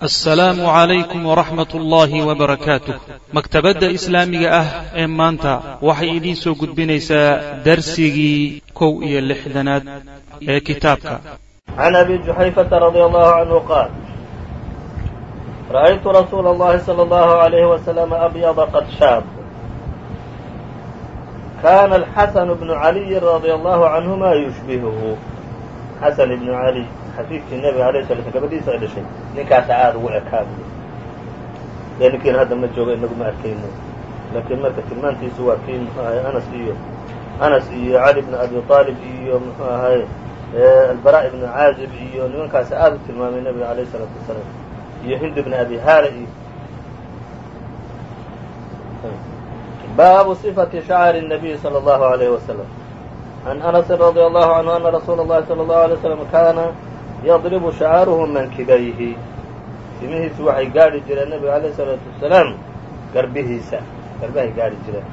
asalaamu calaykum waraxmat ullaahi wabarakaatuh maktabadda islaamiga ah ee maanta waxay idiin soo gudbinaysaa darsigii kow iyo lixdanaad ee kitaabka. Can abi juxayfata radia allahu canhu qaal ra'aytu rasuula allahi sala allahu alayhi wasalama abyada qad shaab. Kana alxasanu bnu caliyin radia allahu canhuma yushbihuhu. Xasan ibnu cali xafiidkii nebiga alayh sala sl gabadhiisa ay dhashay ninkaasa aada ugu ekaa buy dee ninkiina hadda ma joogo inagu ma arkayno laakiin marka tilmaantiisu waa kii muxuu ahay anas iyo anas iyo cali bnu abi aalib iyo muxuu ahay albara ibnu caazib iyo nimankaasi aada u tilmaamay nebiga alayh isalaatu wasalaam iyo hind bni abi haala iyo baabu صifati shacri الnabiy salى اllahu alayh wasalam can anasi radi allahu canhu ana rasuula اllahi salى اllahu alay waslam kaana yadribu shacaaruhu mankibayhi timihiisu waxay gaadhi jireen nebiga alayh isalaatu wasalaam garbihiisa. Garbahay gaadhi jireen.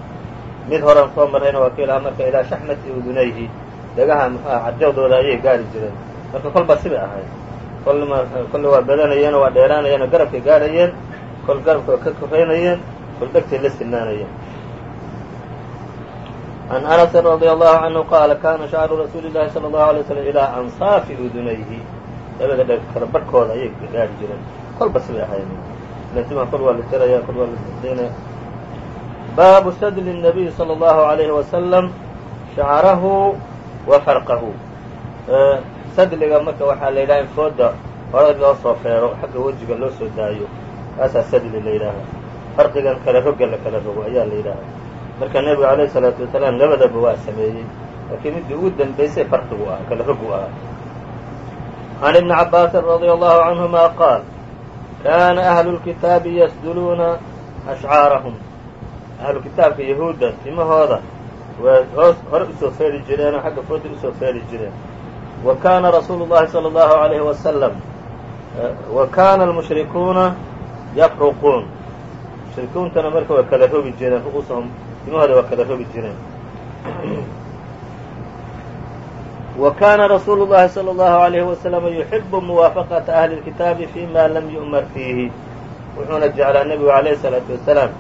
Mid horan soo marrayna waa kiilaha marka ilaa shaxmati udunayhi. Dhagaha muxuuha cadjawdooda ayay gaadhi jireen. Marka kolba sibay ahayd. Kolle waa badanayeen waa dheeraanayeen oo garabkay gaadhayeen. Kol garabka waa ka koraynayeen kol dhegtay la sinaanayeen can anasin radia allahu canhu qaala kana shacru rasuuli llahi sala allahu alay slam ilaa ansaafi udunayhi labada dheg kala barhkooda ayay gaadhi jireen kolba sibay ahayd lantimaa kol waa la jaraya kol waa la daynaya baabu sadli الnabiy salى اllahu alayhi wasalam shacrahu wa farqahu sadliga marka waxaa la yidhaha in fooda hore loo soo feero xagga wejiga loo soo daayo kaasaa sadli la yidhaaha farqigan kala roga la kala rogo ayaa la yidhaaha marka nebigu alayh الsalaatu wasalaam labadaba waa sameeyey laakiin middii ugu dambaysay farqigu ah kala rogu ahaa can ibni cabaasin radia allahu canhuma qaal kana ahlu lkitaabi yasduluuna ashcaarahum ahlu kitaabka yahuudda timahooda hoos hore u soo feeri jireenoo xagga fooda u soo feeri jireen wa kana rasuulu llahi salى allahu alayhi wasalam wa kana almushrikuuna yafruquun mushrikuuntana marka waa kala rogi jireen ru'uusahum timahooda waa kala rogi jireen wa kana rasuulu llahi salى allahu alayhi wasalama yuxibu muwaafaqata ahli اlkitaabi fima lam yu'mar fiihi wuxuuna jeclaa nebigu alayhi الsalaatu wasalaam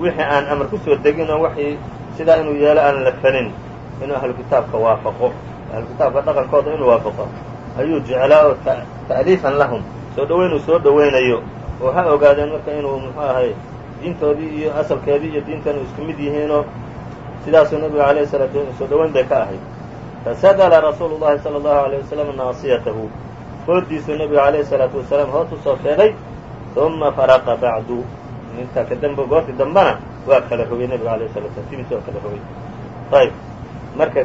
wixii aan amar kusoo degin oo waxii sidaa inuu yeelo aan la fanin inuu ahlu kitaabka waafaqo ahlu kitaabka dhaqankooda inuu waafaqo ayuu jeclaa oo ta'liifan lahum soo dhoweyn uu soo dhoweynayo oo ha ogaadeen marka inuu muxuu ahay diintoodii iyo asalkeedii iyo diintanu isku mid yihiinoo sidaasuu nebigu alayhi salaatu soo dhoweyn bay ka ahayd fasadla rasuulu llahi salى allahu alayh wasalam naasiyatahu foodiisuu nebigu alayhi salaatu wasalaam hoos u soo feedhay uma faraqa bacdu intaa ka dambe goortii dambena waa kala rogay nebigu alayh salatu slam tibiisa waa kala rogay ayb marka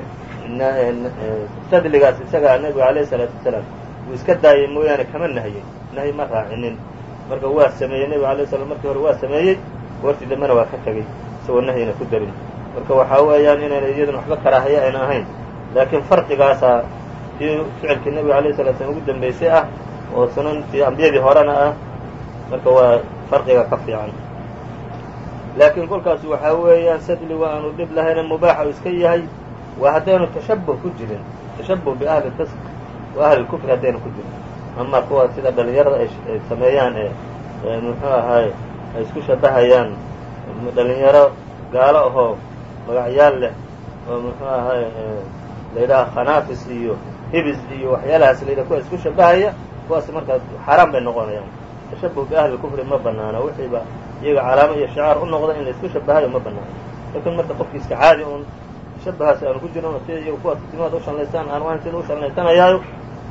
sadligaas isagaa nebigu alayhi salaatu wasalaam wuu iska daayay mooyaane kama nahyin nahyi ma raacinin marka waa sameeyey nebigu alay slam markii hore waa sameeyey goortii dambena waa ka tegey isagoo nahyina ku darin marka waxaa weeyaan inayna iyaduna waxba karaahaye ayna ahayn laakiin farqigaasaa tii ficilkii nebiga alayh salatu slam ugu dambaysay ah oo sunantii ambiyadii horena ah marka waa farqiga ka fiican. Laakiin kolkaas waxaa weeyaan sadligu aanu dhib lahayna mubaaxa iska yahay waa haddaynu tashabuh ku jirin. Tashabuh biahli wa ahli kufri haddaynu ku jirin. Ama kuwa sida dhalinyarada ay sameeyaan ee muxuu ahaay ay isku shabahayaan dhalinyaro gaalo ahoo magacyaal leh oo muxuu ahaay la yidhaha khanaafis iyo hibis iyo waxyaalahaas la yidhaha kuwa isku shabahaya kuwaas markaas xaaraan bay noqonayaan tashabuh biahli kufri ma banaana wixiiba iyaga calaamo iyo shicaar u noqda in la isku shabahayo ma banaano laakiin marka qofki iska caadi uun shabahaas aanu ku jirin sida iyaga kuwaas timahooda u shalnaystaan aan ahayn sida u shalnaysanayaayo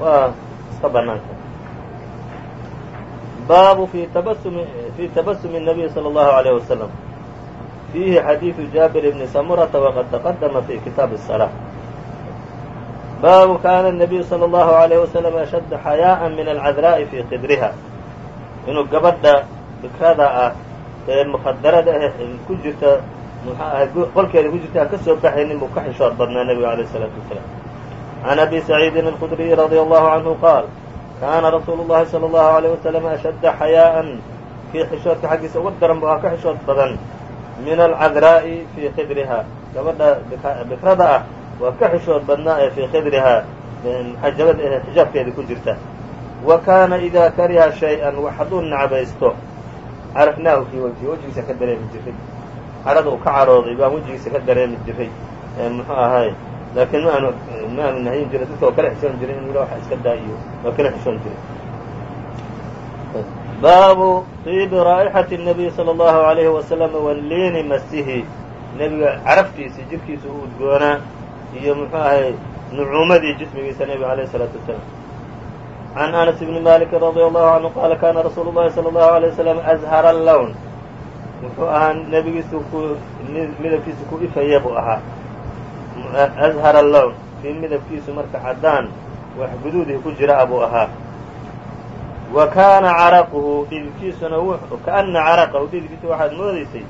waa iska banaanta baabu fi tabasumi fi tabasumi الnabiy salى اllahu عalيه wasalam fiihi xadiidu jaabir bni samurata waqad taqadama fi kitaabi الصalaaة baabu kana الnabiyu salى اllahu عalيه wasalam ashadda xayaaءa min alcadraa'i fi qidriha inuu gabadha fikrada ah ee mukadarada ah ku jirta muxuu ahay qolkeeda ku jirta aan ka soo baxaynin buu ka xishood badnaa nebigu alayh الsalaatu wasalaam can abi saciidin alkhudriyi radia allahu canhu qaal kaana rasuulu llahi salى allahu alayh wasalam ashadda xayaa'an kii xishoodka xaggiisa uga daran bu ah ka xishood badan min alcadraa'i fii khidriha gabadha bikrada ah waa ka xishood badnaa ee fii khidrihaa xajabada ee xijaabkeeda ku jirta wa kaana idaa kariha shay-an wax hadduu nacbaysto carafnaahu fii wajhi wejigiisa ka dareemi jiray carada uu ka carooday baan wejigiisa ka dareemi jiray muxuu ahaay laakiin ma aanu ma aanu nahyin jiray dadka oo kala xishoon jiray inu waxa iska daa iyo waa kala xishoon jiray baabu طiibi raa'ixati الnabiy salى اllahu عalayhi wasalam waliini masihi nebiga caraftiisii jirkiisa u udgoonaa iyo muxuu ahay nucuumadii jismigiisa nebiga alayh الsalaatu wasalaam can anas bni maliki radi allahu canhu qaala kana rasuulu llahi salى اllahu عalيه wasalam azhara اlown wuxuu ahaa nebigiisu ku midabkiisu ku ifaya buu ahaa azhara lown kii midabkiisu marka caddaan wax guduudii ku jira a buu ahaa wa kaana caraquhu dhidibkiisuna kaana caraqahu dhidibkiisa waxaad moodaysay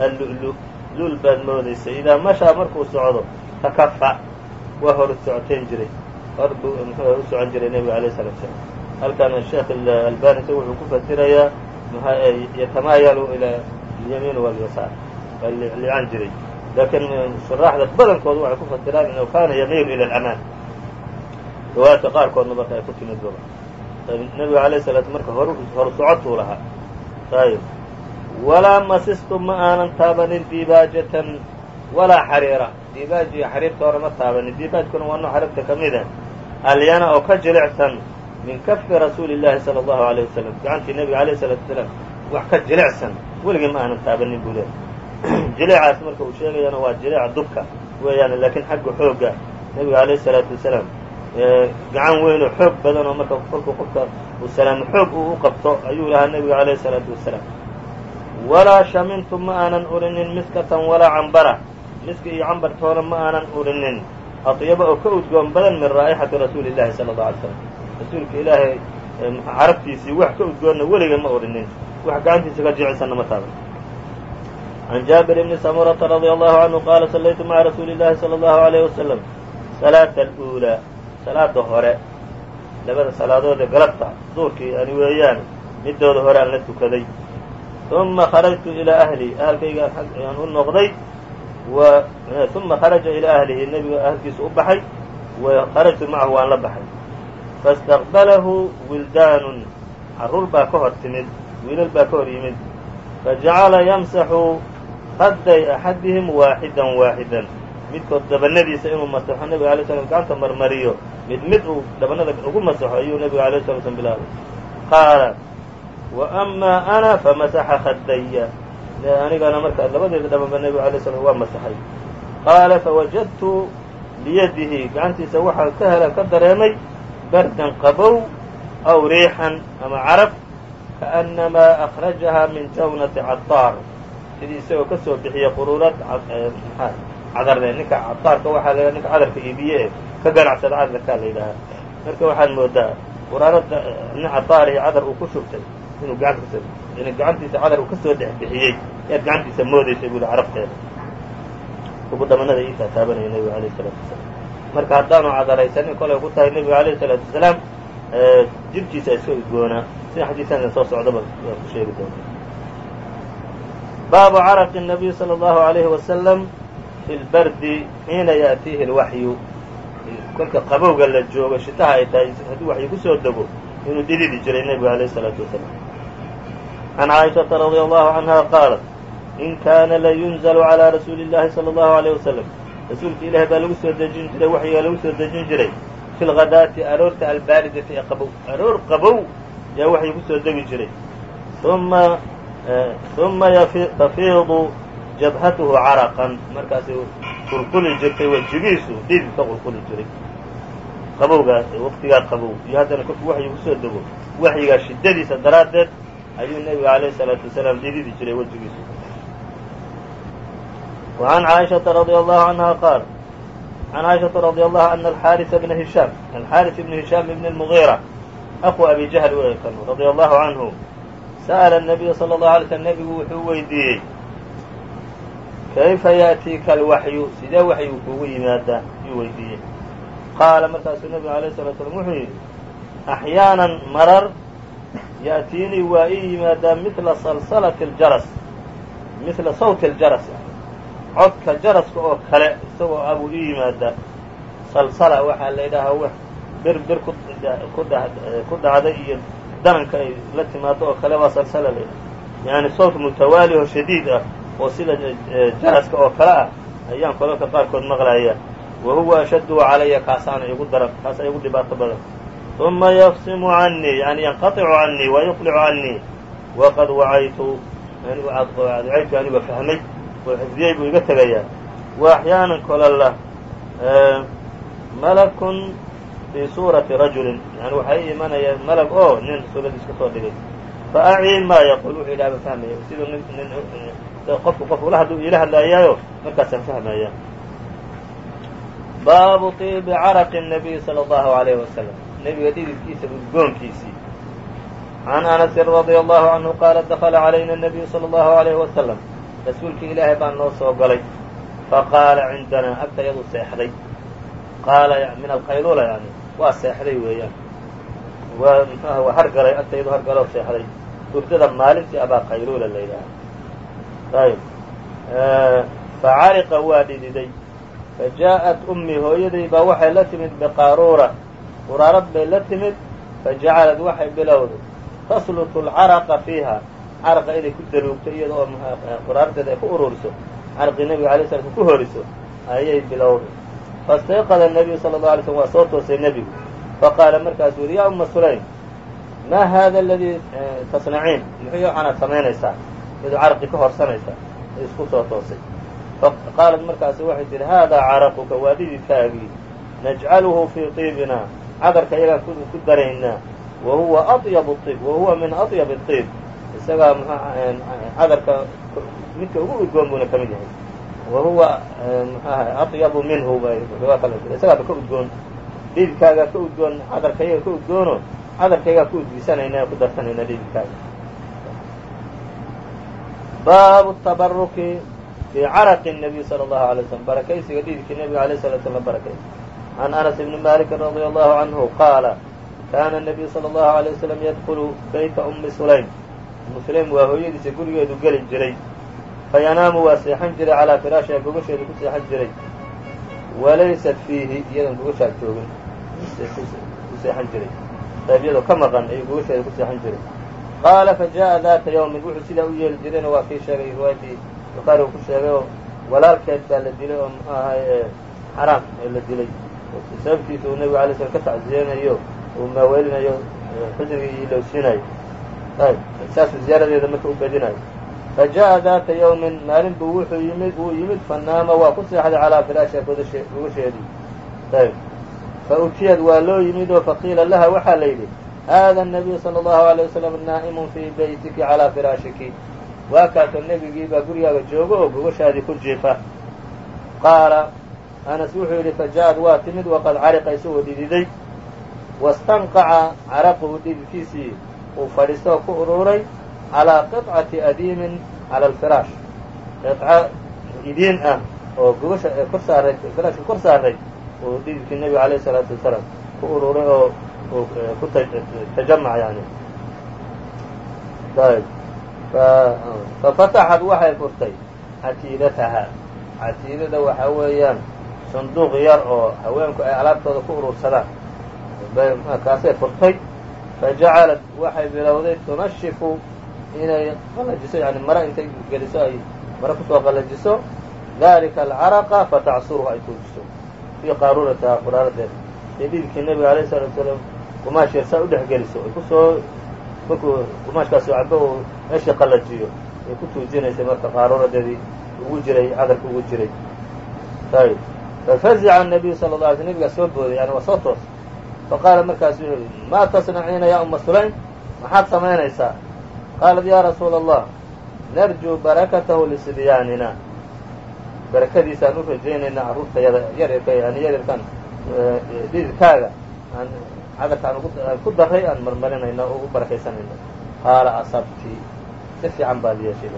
allu'lu lul baad moodaysay idaa mashaa markuu socdo takafa waa hor socotayn jiray hor buu u socon jiray nebiga alayh salatu salaam halkan sheekh albani isagu wuxuu ku fasirayaa yatamaayalu ilaa alyamiin walyasaar waa lican jiray laakiin shuraaxda badankoodu waxay ku fasiraan inuu kaana yamiilu ila alamaan riwaayadka qaarkoodna marka ay ku timid baba nebiga alayh salaatu marka hor hor socotuu lahaa ayb walaa masistu ma aanan taabanin dibaajatan walaa xariira dibaaj iyo xariirta hore ma taabanin dibaajkuna waa nooc xariirta ka mid ah alyana oo ka jilicsan min kafi rasuuli llahi sala allahu alayh wasalam gacantii nebiga alayh salaatu wasalaam wax ka jilicsan. Weligii ma aanan taabanin buu leehay jileecaas marka uu sheegayana waa jileeca dubka weeyaan laakiin xagga xoogga. Nebiga alayh salaatu wasalaam gacan weyn oo xoog badan oo marka kolkuu qofka uu salaamo xoog uu u qabto ayuu lahaa nebiga alayh salaatu wasalaam walaa shamintu ma aanan urinin miskatan walaa cambara miski iyo cambartoona ma aanan urinin. Aطyaba oo ka udgoon badan min raa'ixati rasuuli llahi sala allau alay slam rasuulka ilaahay carabtiisii wax ka udgoonna weliga ma urinin. Wax gacantiisa ka jicisanna ma taaban. Can jaabir bni samurata radi allahu canhu qaala sallaytu maca rasuuli llahi sala allahu alayh wasalam salaata aluulaa salaada hore. Labada salaadoodee galabta duurkii ani weeyaan midooda hore aan la tukaday. Uma kharajtu ilaa ahli ahalkayga aan u noqday uma kharaja ilaa ahlihi nebiga ahalkiisa u baxay. Wa kharajtu macahu waan la baxay. Faاstaqbalahu wildaanun. Carruur baa ka hor timid wiilal baa ka hor yimid. Fajacala yamsaxu khadday axadihim waaxidan waaxidan. Midkood dabanadiisa inuu masaxo nebiga alay slam gacanta marmariyo. Mid mid uu dhabanada ugu masaxo ayuu nebiga alay sala slam bilaabay qaala wa amaa ana famasaxa khaddaya anigana marka labadeeda dhabanba nebiga alay slam waa masaxay. Qaala fawajadtu biyadihi. Gacantiisa waxaan ka helan ka dareemay bardan qabow aw riixan ama carab kaأnamaa akhrajaha min jawnati cadaar sidii isagoo ka soo bixiya quruurad cadarle ninka cadaarka waxaa la ninka cadarka iibiye e ka ganacsada cadarkaa la yidhaahaa marka waxaad moodaa quraarada nin cadaarihi cadar uu ku shubtay inuu gacanta gacantiisa cadar uu kasoo dhex bixiyey ead gacantiisa moodaysay buli carabteeda ugu dhamanada ii taataabanaya nebiga alayh isalaatu wasalaam marka haddaanu cadaraysanin kolay ku tahay nebiga alayh isalaatu wasalaam jirkiisa iska udgoonaa sida xadiisanka soo socdaba waa ku sheegi doona baabu caraqi الnabiy salى اllahu عalayhi wasalam fi lbardi xiina yaأtiihi اlwaxyu kolka qabowga la joogo shitaha ay tahay haddii waxyu kusoo dego inuu dhididi jiray nebigu alayh الsalaatu wasalaam can caaishaةa radi allahu canha qaalat in kaana layunzl عalى rasuuli اllahi salى اllahu عalيه wasalam rasuulka ilahi baa lagu soo dejin jiray waxyigaa lagu soo dejin jiray fi lghadaati aroorta albaaridati ee qabow aroor qabow yaa waxay ku soo degi jiray uma uma tafiidu jabhatuhu caraqan markaasi qulquli jirtay wejigiisu dhidid ka qulquli jiray qabowgaa waqtigaa qabow iyo haddana kolkuu waxyi kusoo dego waxyigaa shiddadiisa daraaddeed ayuu nebiga alayh الsalaatu wasalaam dhididi jiray wejigiisu wa can caaishaةa radi allahu canha qaal can caaishaةa radi allahu ana alxaarisa bna hishaam alxaaris ibn hishaam ibn اlmugiira aku abi jahl wey kan radia allahu canhu sa'ala الnabiya salى اlahu alay slm nebigu wuxuu weydiiyey kayfa ya'tiika alwaxyu sidee waxyigu kuugu yimaadaa yuu weydiiyey qaala markaasuu nebigu alayh الsalatu slam wuxuu yidhi axyaanan marar ya'tiinii waa ii yimaadaa midla salsalati اljaras midla sawti اljaras codka jaraska oo kale isagoo ah buu ii yimaadaa salsala waxaa la yidhaahaa wax bir bir ku dhacday iyo daranka ay la timaado oo kale waa salsala la yani sawt mutawaali oo shadiid ah oo sida jaraska oo kale ah ayaan kolalka qaarkood maqlaya wa huwa ashaddu calaya kaasaana igu daran kaasa igu dhibaato badan uma yafsimu canii yani yanqaطicu canii wa yuqlicu canii waqad wacaytu wacaytu anigoo fahmay oo xifdiyey buu iga tegayaa wa axyaanan kolalla malakun fii suurati rajulin yani waxaa ii imanaya malag oo nin suuradiis ka soo dhigay faacii maa yaqul wuxuu yidhaha ba fahmaya siduu nin nin qofku qof ula hadlu iila hadlaayaayo markaasaan fahmaya baabu طiibi caraqi الnabiy salى اllahu عalayh wasalam nebiga dhididkiisa udgoonkiisii can anasin radia allahu canhu qaala dakala calayna anabiyu sala allahu alayhi wasalam rasuulkii ilaahay baa noo soo galay. Faqaala cindanaa agtayaduu seexday. Qaala min alqayluula yani waa seexday weeyaan. Waa mxuaha waa hargalay agtayadu hargaloo seexday. Hurdada maalintii abaa qayluula la yidhaaha ayb facariqa waa dhididay fa jaa'at ummii hooyaday baa waxay la timid biqaaruura quraarad bay la timid fajacalad waxay bilowday taslutu alcaraqa fiiha caraqa inay ku daluugto iyada oo quraardeeda ay ku ururiso caraqii nebiga alay sla ku horiso ayay bilowday fastayqada nebiyu sala allau alay slm waa soo toosay nebigu faqaala markaasu yidhi yaa umma sulaym maa haada aladii tasnaciin muxuu waxaanaad samaynaysaa iduu caraqii ka horsanaysaa isku soo toosay faqaalat markaasu waxay tidhi haadaa caraquka waadidiikaagii najcaluhu fii tiibina cadarka iyagaan ku daraynaa wa huwa aطyab iib wa huwa min aطyab الطiib isagaa cadarka midka ugu udgoon buuna ka mid yahay wa huwa mxuaha aطyabu minhu baa kal isagaaba ka udgoon dhididkaagaa ka udgoon cadarka iyaga ka udgoono cadarka iyagaa ku udgisanayna ku darsanayna dhididkaaga baabu tabaruki fii caraqi الnabiy salى اllahu alay slm barakaysiga dhididkii nebiga alayh sala slam barakaysa can anas bni malikin radia allahu canhu qaala kaana الnabiyu salى اllahu alay wasalam yadkulu beyta umi sulaym umu sulaym waa hooyadiisa gurigeedu geli jiray fayanaamu waa seexan jiray calaa firaashiha gogasheedu ku seexan jiray walaysat fiihi iyadan gogashaad joogin ku seexan jiray qayb iyadoo ka maqan ayuu gogasheeda ku seexan jiray qaala fajaءa daata yawmin wuxuu sidaa u yeeli jirayna waa kii sheegay riwaayadii bukhaari uu ku sheegay oo walaalkeed baa la dilay oo muxuu ahay xaraam ee la dilay sababtiisa uu nebigu alay slam ka tacziyeynayo uu maaweelinayo xusnigii iyo lowsiinayo ayb saasuu ziyaaradeeda marka u bedinayo fajaءa daata yawmin maalin buu wuxuu yimid wuu yimid fanaama waa ku seexday calaa firaashiha gogasheedii ayb fautiyad waa loo yimid oo faqiila laha waxaa la yidhi hada الnabiyu salى اllahu عalيه wasalam naa'imun fii beytiki calaa firaashiki waa kaasoo nebigii baa gurigaaga joogo oo gogashaadii ku jiifa qaala anas wuxuu yidhi faja-ad waa timid waqad cariqa isagoo dhididay wastanqaca caraquhu dhididkiisii uu fadhiistooo ku ururay calaa qicati adiimin cala alfiraash. Qica idiin ah oo gogasha kor saaray firaashka kor saaray uu dhididkii nebiga alayh isalaatu wasalaam ku ururay oo eh, ku eh, tajamac yani fafataxad waxay furtay catiidataha catiidada waxaa weeyaan sanduuq yar oo haweenku ay alaabtooda ku urursadaan. Kaasay furtay. Fajacalad waxay bilowday tunashifu inay qalajiso yani mare intay geliso ay mare ku soo qalajiso. Dalika alcaraqa fatacsuruhu ay tuujiso. Fii qaaruurataha quraaradeeda ee dhididkii nebiga alayh salatu salaam qumaashir saa u dhex geliso ay ku soo markuu qumaashkaasoo cabo uu meeshii qalajiyo ay ku tuujinaysay marka qaaruuradeedii ugu jiray cadarka ugu jiray. Ayb fafazica الnabiyu sala la alay sl nebigaa soo booday yani waa soo toos faqaala markaasu wuxuu yihi maa tasnaciina ya uma sulaym maxaad samaynaysaa qaalat ya rasuula allah narjuu barakatahu lisibyaanina barakadiisaan u rajaynaynaa carruurtayada yaryarka yani yaryarkan dhididkaaga aan cadarka aan ku daray aan marmarinayna oo u barakaysanayna qaala asabti si fiican baad yeeshay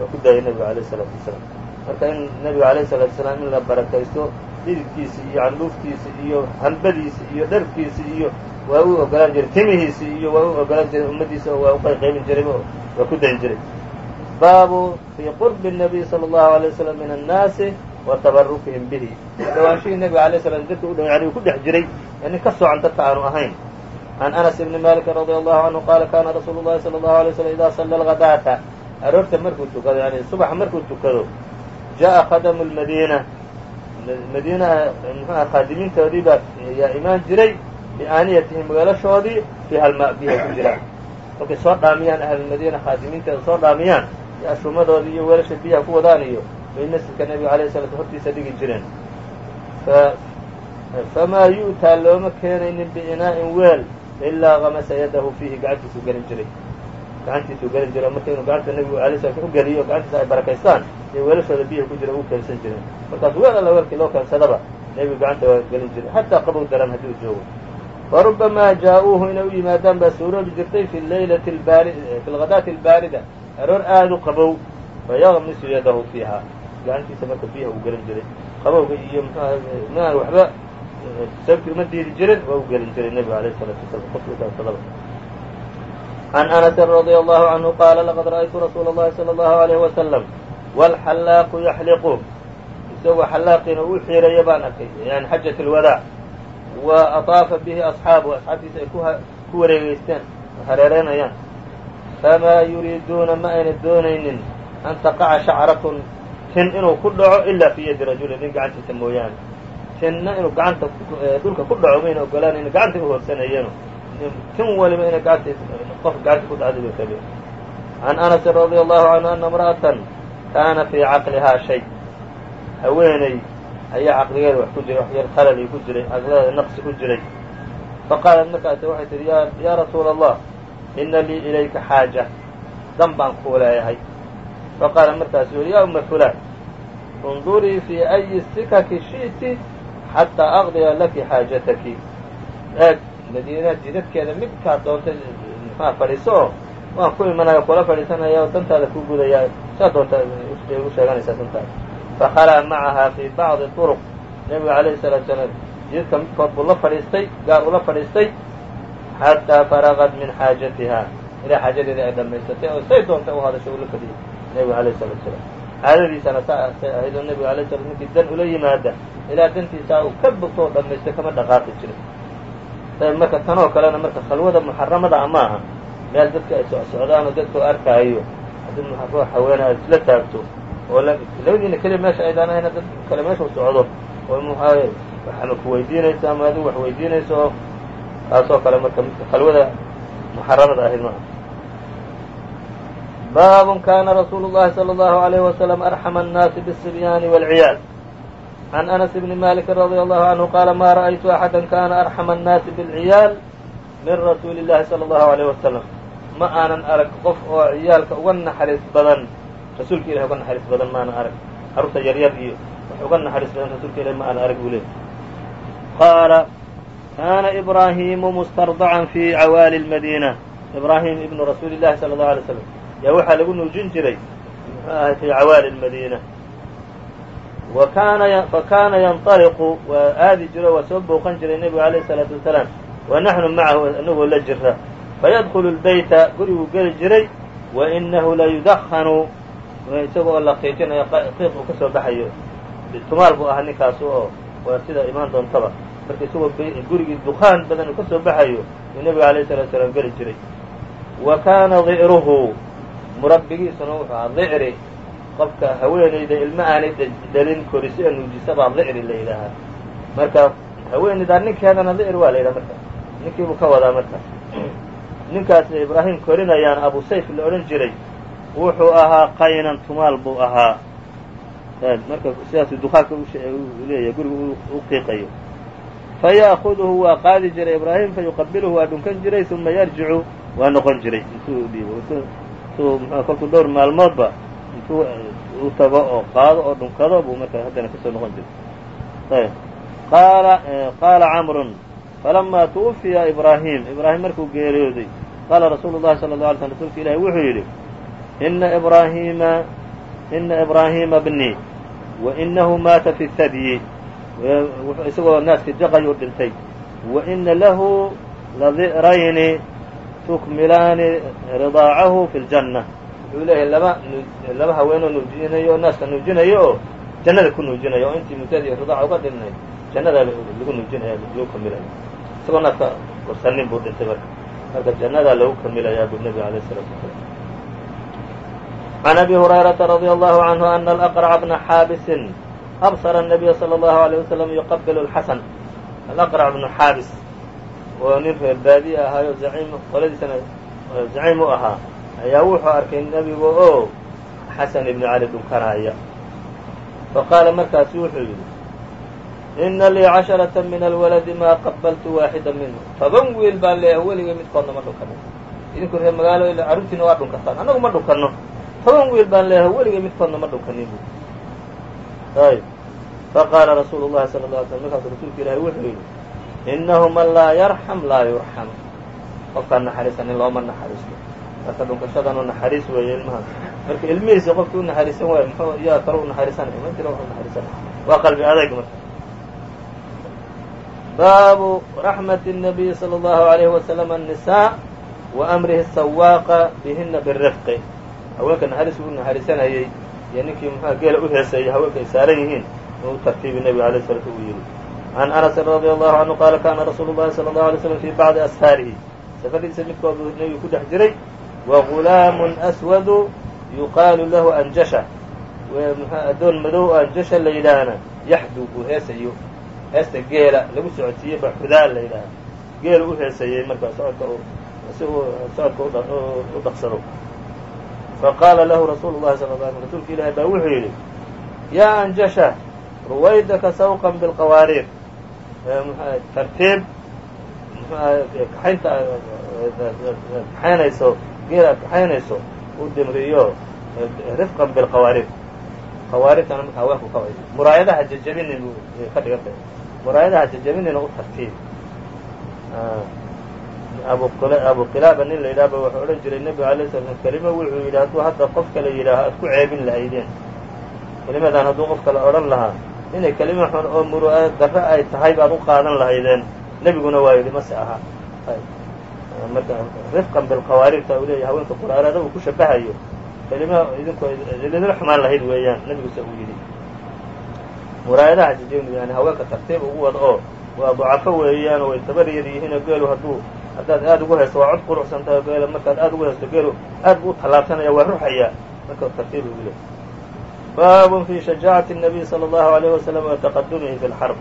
waa ku daayay nebiga alayh isalaatu wasalaam marka in nebiga alayh isalaatu wasalaam in la barakaysto dhididkiisi iyo candhuuftiisi iyo hambadiisi iyo dharkiisi iyo waa u ogolaan jiray timihiisi iyo waa u ogolaan jiray ummaddiisa oo waa u qayqaybin jiray waa ku dayn jiray baabu fii qurbi الnabiy salى اllahu alay wasalam min annaasi wa tabarukihim bihi dhawaanshihii nebiga alay slam dadka u dhow yani uu ku dhex jiray ee nin ka socan dadka aanu ahayn can anas bni maliki radi allahu canhu qaala kana rasuulu llahi sala allahu alay slam ida salla alghadaata aroorta markuu tukado yani subaxa markuu tukado jaءa khadamu lmadiina madiinaha mxuha khaadimiintoodii baa yaa imaan jiray biaaniyatihim weelashoodii fiiha alma bihay ku jiraan markay soo dhaamiyaan ahlulmadiina khaadimiinteeda soo dhaamiyaan iyo ashuumadoodii iyo weelasha biyaha ku wadaan iyo bay masjidka nebiga alayh salatu hortiisa dhigi jireen famaa yu'taa looma keenaynin biinaa'in weel ilaa kamasa yadahu fiihi gacantiisuu gelin jiray gacantiisuu gelin jiray marka inuu gacanta nebigu alay slam u geliyo gacantiisa ay barakaystaan iyo weelashooda biyaha ku jira ugu keensan jireen markaas weel alla weelkii loo keensadaba nebigu gacanta waa gelin jiray xataa qabow daran haddii u joogo. Farubamaa jaa-uuhu inay u yimaadaan baa suuroobi jirtay fi laylati baari fi lghadaati albaarida aroor aada u qabow fayaqmisu yadahu fiiha. Gacantiisa marka biyaha uu gelin jiray qabowga iyo mxuaha maan waxba sababtii uma diidi jirin waa u gelin jiray nebiga alayh الsalaatu wasalam qofkikasadaba can anasin radia allahu canhu qaala laqad ra'aytu rasuula اllahi salى اllahu alayh wasalam wاlxallaaqu yaxliqu isagoo xallaaqiina uu xiiraya baan arkay yani xajat اlwadaac wa ataafa bihi asxaabu asxaabtiisa ay ku wareegeysteen hareereynayaan famaa yuriiduuna ma ayna doonaynin an taqaca shacratun tin inuu ku dhaco ilaa fii yadi rajulin nin gacantiisa mooyaane tinna inuu gacanta dhulka ku dhaco mayna ogolaanayna gacantay u hoorsaneeyeeno tin waliba inay gacanta qof gacanta ku dhacday bay rabe can anasin radia allahu canhu ana imra'atan kaana fii caqlihaa shay. Haweeney ayaa caqligeeda wax ku jiray wax yar khalali ku jiray caqligeeda naqsi ku jiray. Faqaalat markaase waxay tihi ya yaa rasuula allah ina lii ilayka xaaja. Dan baan kuu leeyahay faqaala markaasu yuri ya uma fulaan undurii fii ayi sikaki shi'ti xataa aqdiya laki xaajataki. Eeg madiina jidadkeeda midkaa doontay maxaa fadhiiso oo waan ku imanaya kula fadhiisanaya oo dantaada ku gudayaa saa doonta u sheeganaysaa dantaada fakhalaa macahaa fii bacdi turuq. Nebiga alayhi salaatu salaam jidadka midkood buu la fadhiistay gaar ula fadhiistay xataa faraqat min xaajatiha ilaa xaajadeedii ay dhammaysatay oo say doonta u hadasho ula fadhiyay nebiga alayh salatu salaam caadadiisana saasay ahayd oo nebiga alay slam ninkii dan ula yimaada ilaa dantiisaa uu ka bogto oo dhammaystay kama dhaqaaqi jirin ayb marka tanoo kalena marka khalwada muxaramada a maaha meel dadka ay socdaan oo dadka arkaayo haddii ruux haweene aad isla taagto oo labadiina keliya meesha aydaan ahayna dad kale meesha u socdo oo muxaaye waxama ku weydiinayso ama adigu wax weydiinayso oo taasoo kale marka midka khalwada muxaramada ahayd maaha baab kana rasuulu الlahi slى الlahu عalيh waslم arxama الnaasi bالصibyaani wاlciyaal can anas bni maliki radi allahu canhu qaala maa ra'aytu axada kana arxama annaasi bilciyaal min rasuuli llahi sala allahu alayh wasalam ma aanan arag qof oo ciyaalka uga naxariis badan rasuulka ilahi uga naxariis badan ma aanan arag carruurta yaryar iyo wax uga naxariis badan rasuulka ilahi ma aanan arag buu leeyay qaala kaana ibraahimu mustardacan fi cawaali lmadiina ibraahim ibnu rasuuli llahi sala allahu alay w slam yaa waxaa lagu nuujin jiray muxuu ahay fii cawaali lmadiina fakana yanطaliqu waa aadi jiro waa soo booqan jiray nebigu alayh الsalaatu wasalaam wa naxnu macahu inagoo la jira fayadkulu lbeyta guriguu geli jiray wa inahu layudahanu isaga oo la qiijinayo qiiq uu ka soo baxayo tumaal buu ahaa ninkaasu oo waa sida imaan doontaba marka isagoo gurigii dukaan badan uu ka soo baxayo uu nebiga alayh الsalatu wasalaam geli jiray wa kaana di'ruhu murabbigiisuna wuxuu ahaa dicri qofka haweenayda ilma aanay dhalin korisi ee nuujisa baa dicri la yidhaahaa marka haweenaydaa ninkeedana dicri waa la yidhaha marka. Ninkii buu ka wadaa marka. Ninkaas ibraahim korinayaan abu sayf la odhan jiray wuxuu ahaa qaynan tumaal buu ahaa. Marka sidaasuu dukaanka leeyahay guriga u qiiqayo. Faya'kuduhu waa qaadi jiray ibraahim fayuqabiluhu waa dhunkan jiray uma yarjicu waa noqon jiray. Intuu dhiibo intuu kolkuu dhowr maalmoodba intuu u tago oo qaado oo dhunkado buu marka haddana ka soo noqon jiray. Ayb. Qaala camrun falamaa tuwufiya ibraahim. Ibraahim markuu geeriyooday qaala rasuulu llahi sala la alay slm rsulka ilahi wuxuu yidhi ina ibraahiima ina ibraahiima bnii wa inahu maata fi sadyi isagoo naaskii jaqayuu dhintay wa ina lahu ladi'rayni tukmilaani ridaacahu fi ljanna wuxuu leeyahay laba laba haweenoo nuujinayo oo naaska nuujinayo oo jannada ku nuujinayo oo intii muddada iyo uga dhimnay jannada lagu nuujinaya lagu kamilayo isagoo naaska gorsanin buu dhintay marka. Marka jannadaa lagu kamilayaa buu nebiga alayh isalaatu wasalaam can abi hurayrata radia allahu canhu ana alaqraca bna xaabisin absara nabiya sala allahu alayh wasalam yuqabilu alxasan alaqrac bnu xaabis oo nin reer baadiye ahaayo zaciim qoladiisana zaciim u ahaa ayaa wuxuu arkay nebigu oo xasan ibnu cali dhunkanaya faqaala markaasu wuxuu yidhi ina lii casharata min alwaladi maa qabaltu waaxida minhu. Toban wiil baan leeyahay weligay midkoodna ma dhunkanin idinku reer magaalo ila carruurtiina waa dhunkataan annagu ma dhunkanno toban wiil baan leeyahay weligay midkoodna ma dhunkanin bu ayb faqaala rasuulu llahi sala la alay slm markaasu rasuulka ilaahi wuxuu yidhi inahu man laa yarxam laa yurxam qofkaan naxariisanin looma naxariisto marka dhunkashadanu naxariis weeye ilmaha marka ilmihiisa qofkii u naxariisan waayo muxuu yaa kale u naxariisanaya ma jiro wax u naxariisanaya waa qalbi adayg marka baabu raxmati الnabiyi salى اllahu عalayhi wasalam الnisaa wa amrihi sawaaqa bihina birifqi haweenka naxariis u naxariisanayey iyo ninkii muxua geela u heesayay haweenka ay saaran yihiin inuu tartiibi nebiga alayh salatu u yidhi can anas radi allahu canhu qaala kana rasuulu llahi sala allahu alay slam fi bacdi asfaarihi safardiisa midkood buu nebigu ku dhex jiray wa gulaamun aswadu yuqaalu lahu anjasha addoon madow oo anjasha la yidhaahna yaxdu uu heesayo heesta geela lagu socodsiiyey baxudaa la yidhaaha geela u heesayey marka socodka si uu socodka u dhaqsado faqaala lahu rasuulu sala la alay rasuulka ilaahi baa wuxuu yidhi yaa anjasha ruwaydaka sawqan bilqawaariir tartiib kaxaynta kaxaynayso geela ad kaxaynayso u dimriyo rifqan bilqawaariir qawaarirtana marka haweenku ka muraayadaha jajabinin buu ka dhigantay muraayadaha jajabinina u tartiib. Abu abu qilaaba nin la yidhahba wuxuu odhan jiray nebiga alay sla slam kelimo wuxuu yidhi hadduu hadda qof kale yidhaaho aad ku ceebin lahaydeen. Kelimadan hadduu qof kale odhan lahaa inay kelima xun oo murua darre ay tahay baad u qaadan lahaydeen. Nebiguna waa yidhi mase aha rifqan bilqawaarirta uu leeyahy haweenka quraarada uu ku shabahayo kelima idinku idinla xumaan lahayd weeyaan nebiguse uu yidhi muraayadaha jijin yani haweenka tartiib ugu wada oo waa dacafo weeyaan oo way tabar yar yihiinoo geelu hadduu haddaad aad ugu haysto waa cod quruxsan tahay geela markaad aad ugu haysto geelu aad buu u tallaabsanaya waa ruxaya marka tartiib ugu leey bab fi شhajاعaة النabiy slى الlه عlيه وsلم وتqdmhi في الxرب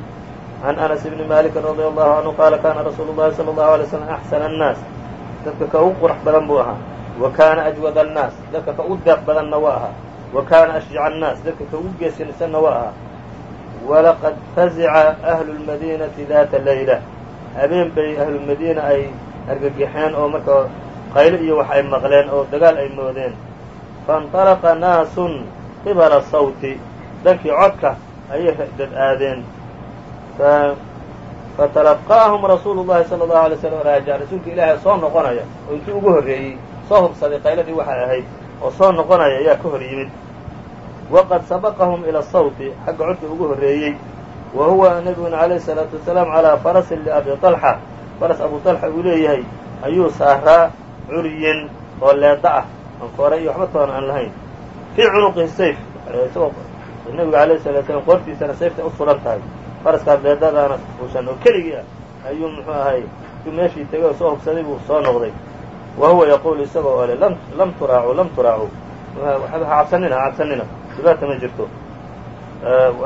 can anas bni maaliki radi allahu canhu qaala kaana rasuulu llahi sala allahu alay slam axsana annaas dadka ka ugu qurux badan buu ahaa wa kaana ajwada annaas dadka ka ugu deeq badanna waa ahaa wa kaana ashjaca annaas dadka ka ugu geesinisanna waa ahaa walaqad fazica ahlu lmadiinati daata leyla habeen bay ahlulmadiina ay argagaxeen oo marka qaylo iyo wax ay maqleen oo dagaal ay moodeen faاnطalaqa naasun qibala sawti dhankii codka ayay dad aadeen fatalaqaahum rasuulu llahi sala allahu alay slam raajican rasuulka ilaahay soo noqonaya oo intuu ugu horreeyey soo hubsaday qayladii waxay ahayd oo soo noqonaya ayaa ka hor yimid waqad sabaqahum ila sawti xagga codka ugu horreeyey wa huwa nebiguna calayhi salaatu wasalaam calaa farasin liabi طalxa faras abu طalxa uu leeyahay ayuu saaraa curyin oo leeda ah ankoore iyo waxba toona aan lahayn fii cunuqihi sayf isagoo nebiga alayh salatu slam qoortiisana sayfta u suran tahay faraskaas leedadaana uusan oo keligii ah ayuu muxuu ahay meeshii tegay oo soo hubsaday buu soo noqday. Wa huwa yaquulu isagoo ole lam turaacu lam turaacu. Ha cabsanina ha cabsanina. Dhibaata ma jirto.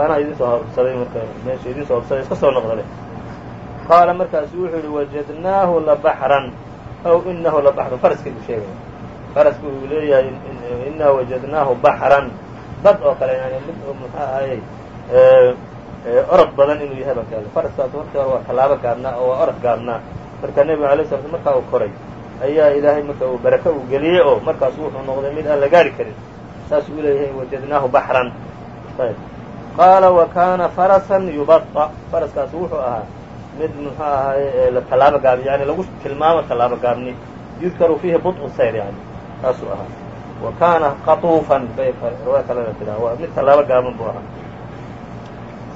Anaa idin soo hubsaday marka meesha idin soo hubsaday iska soo noqdale qaala markaasu wuxuu yihi wajadnaahu labaxran aw inahu labaxrun faraskii buu sheegaya faraski uu leeyahay inaa wajadnaahu baxran. Bad oo kale yani mid muxuu ahayey orod badan inuu yahay baan ka faraskaas markii waa tallaabo gaabnaa oo waa orod gaabnaa marka nebiga alay sla markaa uu koray ayaa ilaahay marka uu barake uu geliyey oo markaas wuxuu noqday mid aan la gaari karin. Saasuu u wajadnaahu baxran. Ayb qaala wa kaana farasan yubaa faraskaas wuxuu ahaa mid muxuu ahaay tallaabo gaab yani lagu tilmaamo tallaabo gaabni yudkaru fiihi buطu sayr yani saasuu ahaa. Wa kaana qatuufan bay riwaaya kalena tidhaha waa mid tallaabo gaaban buu ahaa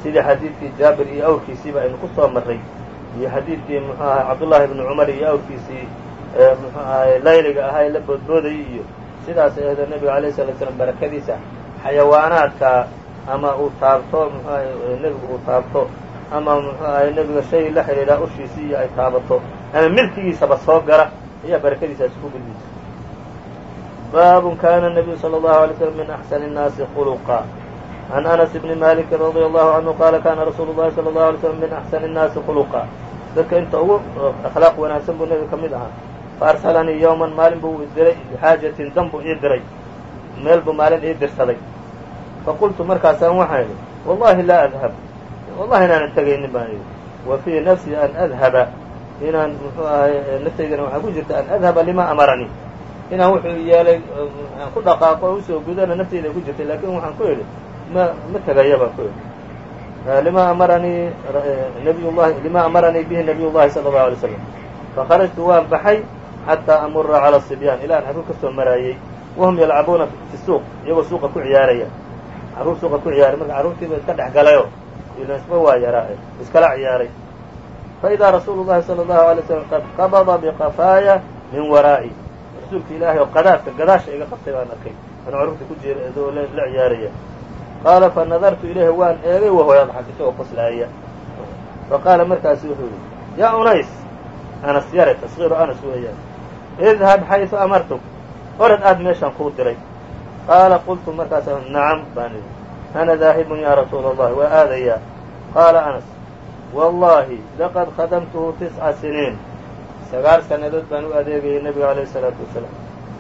sida xadiidkii jaabir iyo awrkiisiiba aynu ku soo marray iyo xadiidkii muxuu ahay cabdullaahi ibni cumar iyo awrkiisii muxuu ahay layliga ahaa ee la boodboodayay iyo sidaas eedo nebiga alayh salatu slam barakadiisa. Xayawaanaadka ama uu taabto muxuu ahay nebigu uu taabto ama muxuu ahay nebiga shay la xidhiidhaa ushiisii iyo ay taabato ama milkigiisaba soo gara ayaa barakadiisaas ku gudbisa baabun kana nabiyu sala allahu alay slam min axsani nnaasi khuluqa can anas bni maliki radia allahu canhu qaala kana rasuulu llahi salى الlahu alay slm min axsani الnaasi khuluqa dadka inta ugu akhlaaq wanaagsan buu nebiga ka mid ahaa faarsalanii yowman maalin buu diray bixaajatin dan buu ii diray meel buu maalin ii dirsaday faqultu markaasaan waxaan idhi wallahi laa adhab wallahi inaanan tegaynin baan idhi wa fii nafsi an adhaba inaan muxuu ahay naftaydana waxaa ku jirta an adhaba lima amaranii inaan wuxuu yeelay aan ku dhaqaaqo o usoo gudana naftayda ku jirtay lakin waxaan ku idhi ma ma tegaya baan ku idhi lima amaranii nabiy llahi lima amaranii bihi nabiy llahi sala allahu alay slam fakharajtu waan baxay xataa amura cala sibyaan ilaa an xarruur ka soo maraayey wahum yalcabuuna fi suuq iyagoo suuqa ku ciyaaraya carruur suuqa ku ciyaaray marka carruurtiiba iska dhex galayo ilan waa yaraa iskala ciyaaray faidaa rasuulu llahi sala allahu alay slam qad qabada biqafaaya min waraa'i rasuulka ilaahay oo qadaadka gadaasha iga qabtay baan arkay an carruurta ku oo la ciyaaraya qaala fanadartu ilayhi waan eegay wahuwa yadxak isagoo qoslaaya faqaala markaasu wuxuu yihi yaa unays anas yare taskiiru anas weeyaan idhab xaysu amartuk orad aad meeshaan kuu diray qaala qultu markaasa nacam baan idhi ana daahibun yaa rasuula allahi waa aadayaa qaala anas wallahi laqad khadamtuhu tisca siniin sagaal sannadood baan u adeegayay nebiga alayh isalaatu wasalaam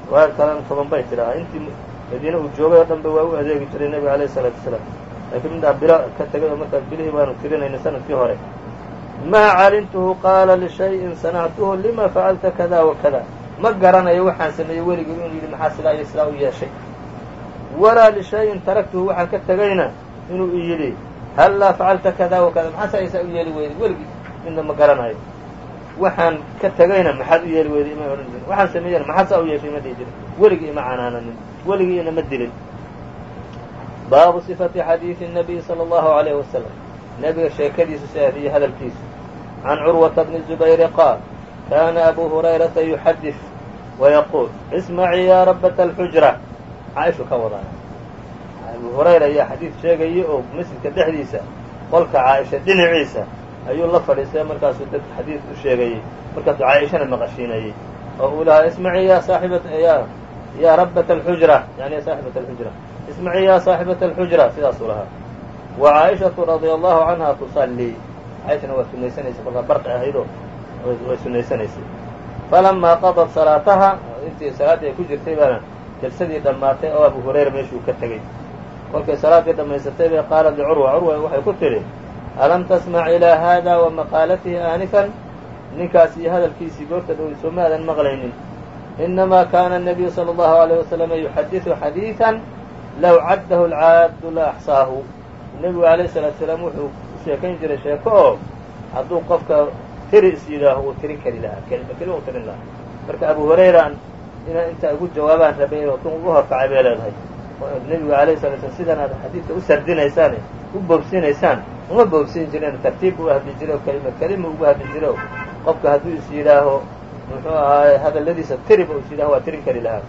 riwaayad kalena toban bay tidhaahaa intii madiine uu joogay oo dhan waa u adeegi jiray nebiga alayh isalaatu wasalaam laakiin midhaa bilo ka tegay oo markaas bilihii baanu tirinaynay sannadkii hore maa calimtuhu qaala lishayin sanactuhu lima facalta kada wa kada ma garanayo waxaan sameeyey weligii inuu yidhi maxaa sidaa iyo sidaa u yeeshay walaa lishayin taraktuhu waxaan ka tegayna inuu yidhi hallaa facalta kada wa kada maxaa saa isaa u yeeli weyday weligii midna ma garanayo waxaan ka tegayna maxaad u yeeli weyday ima odhan jirin waxaan sameeyena maxaad saa u yeeshay ima dhihi jirin weligii ima canaananin weligii inama dilin baabu صifati xadiidi الnabiy salى اllahu عalayh wasalam nebiga sheekadiisu siaad iyo hadalkiisu can curwata bni zubayri qaal kana abu hurayrata yuxadif wayaquul ismacii yaa rabata alxujra caaishu ka wadaa abu hurayra ayaa xadiid sheegayay oo masjidka dhexdiisa qolka caaisha dhinaciisa ayuu la fadhiistay markaasuu dad xadiid u sheegayey markaasuu caaishana maqashiinayey oo uu lahaa ismacii yaa saaxibat yaa yaa rabata alxujra yani ya saaxibat alxujra ismacii yaa saaxibata alxujra sidaasuu lahaa. Wa caaishatu radia allahu canha tusallii caaishana waa sunaysanaysay kolkaa barqi ahaydoo way sunaysanaysay falamaa qadat salaataha intii salaaddii ay ku jirtay baana jalsadii dhammaatay oo abu hurayra meeshuu ka tegey kolkay salaaddii dhammaysatay bay qaalat licurwa curwa waxay ku tidhi alam tasmac ilaa haada wa maqaalatihi aanifan ninkaas iyo hadalkiisii goorta dhow soo ma aadan maqlaynin inamaa kana الnabiyu salى اllahu عalيه waslama yuxadiثu xadiiثa low caddahu lcaaddu la axsaahu nebigu alayh الsalaatu salaam wuxuu sheekayn jiray sheeko oo hadduu qofka tiri is yidhaaho uu tirin kari lahaa kelima kelima u tirin lahaa marka abu hurayra inaa intaa ugu jawaabaan rabay inuu tun ugu horkacay bay leedahay nebigu alayh sala slam sidan aad xadiidka u sardinaysaan u boobsinaysaan uma boobsin jireen tartiib u hadli jiray oo kelima kelima ugu hadli jira o qofka hadduu is yidhaaho muxuu ahaaye hadalladiisa tiriba is yidhaho waa tirin kari lahaa.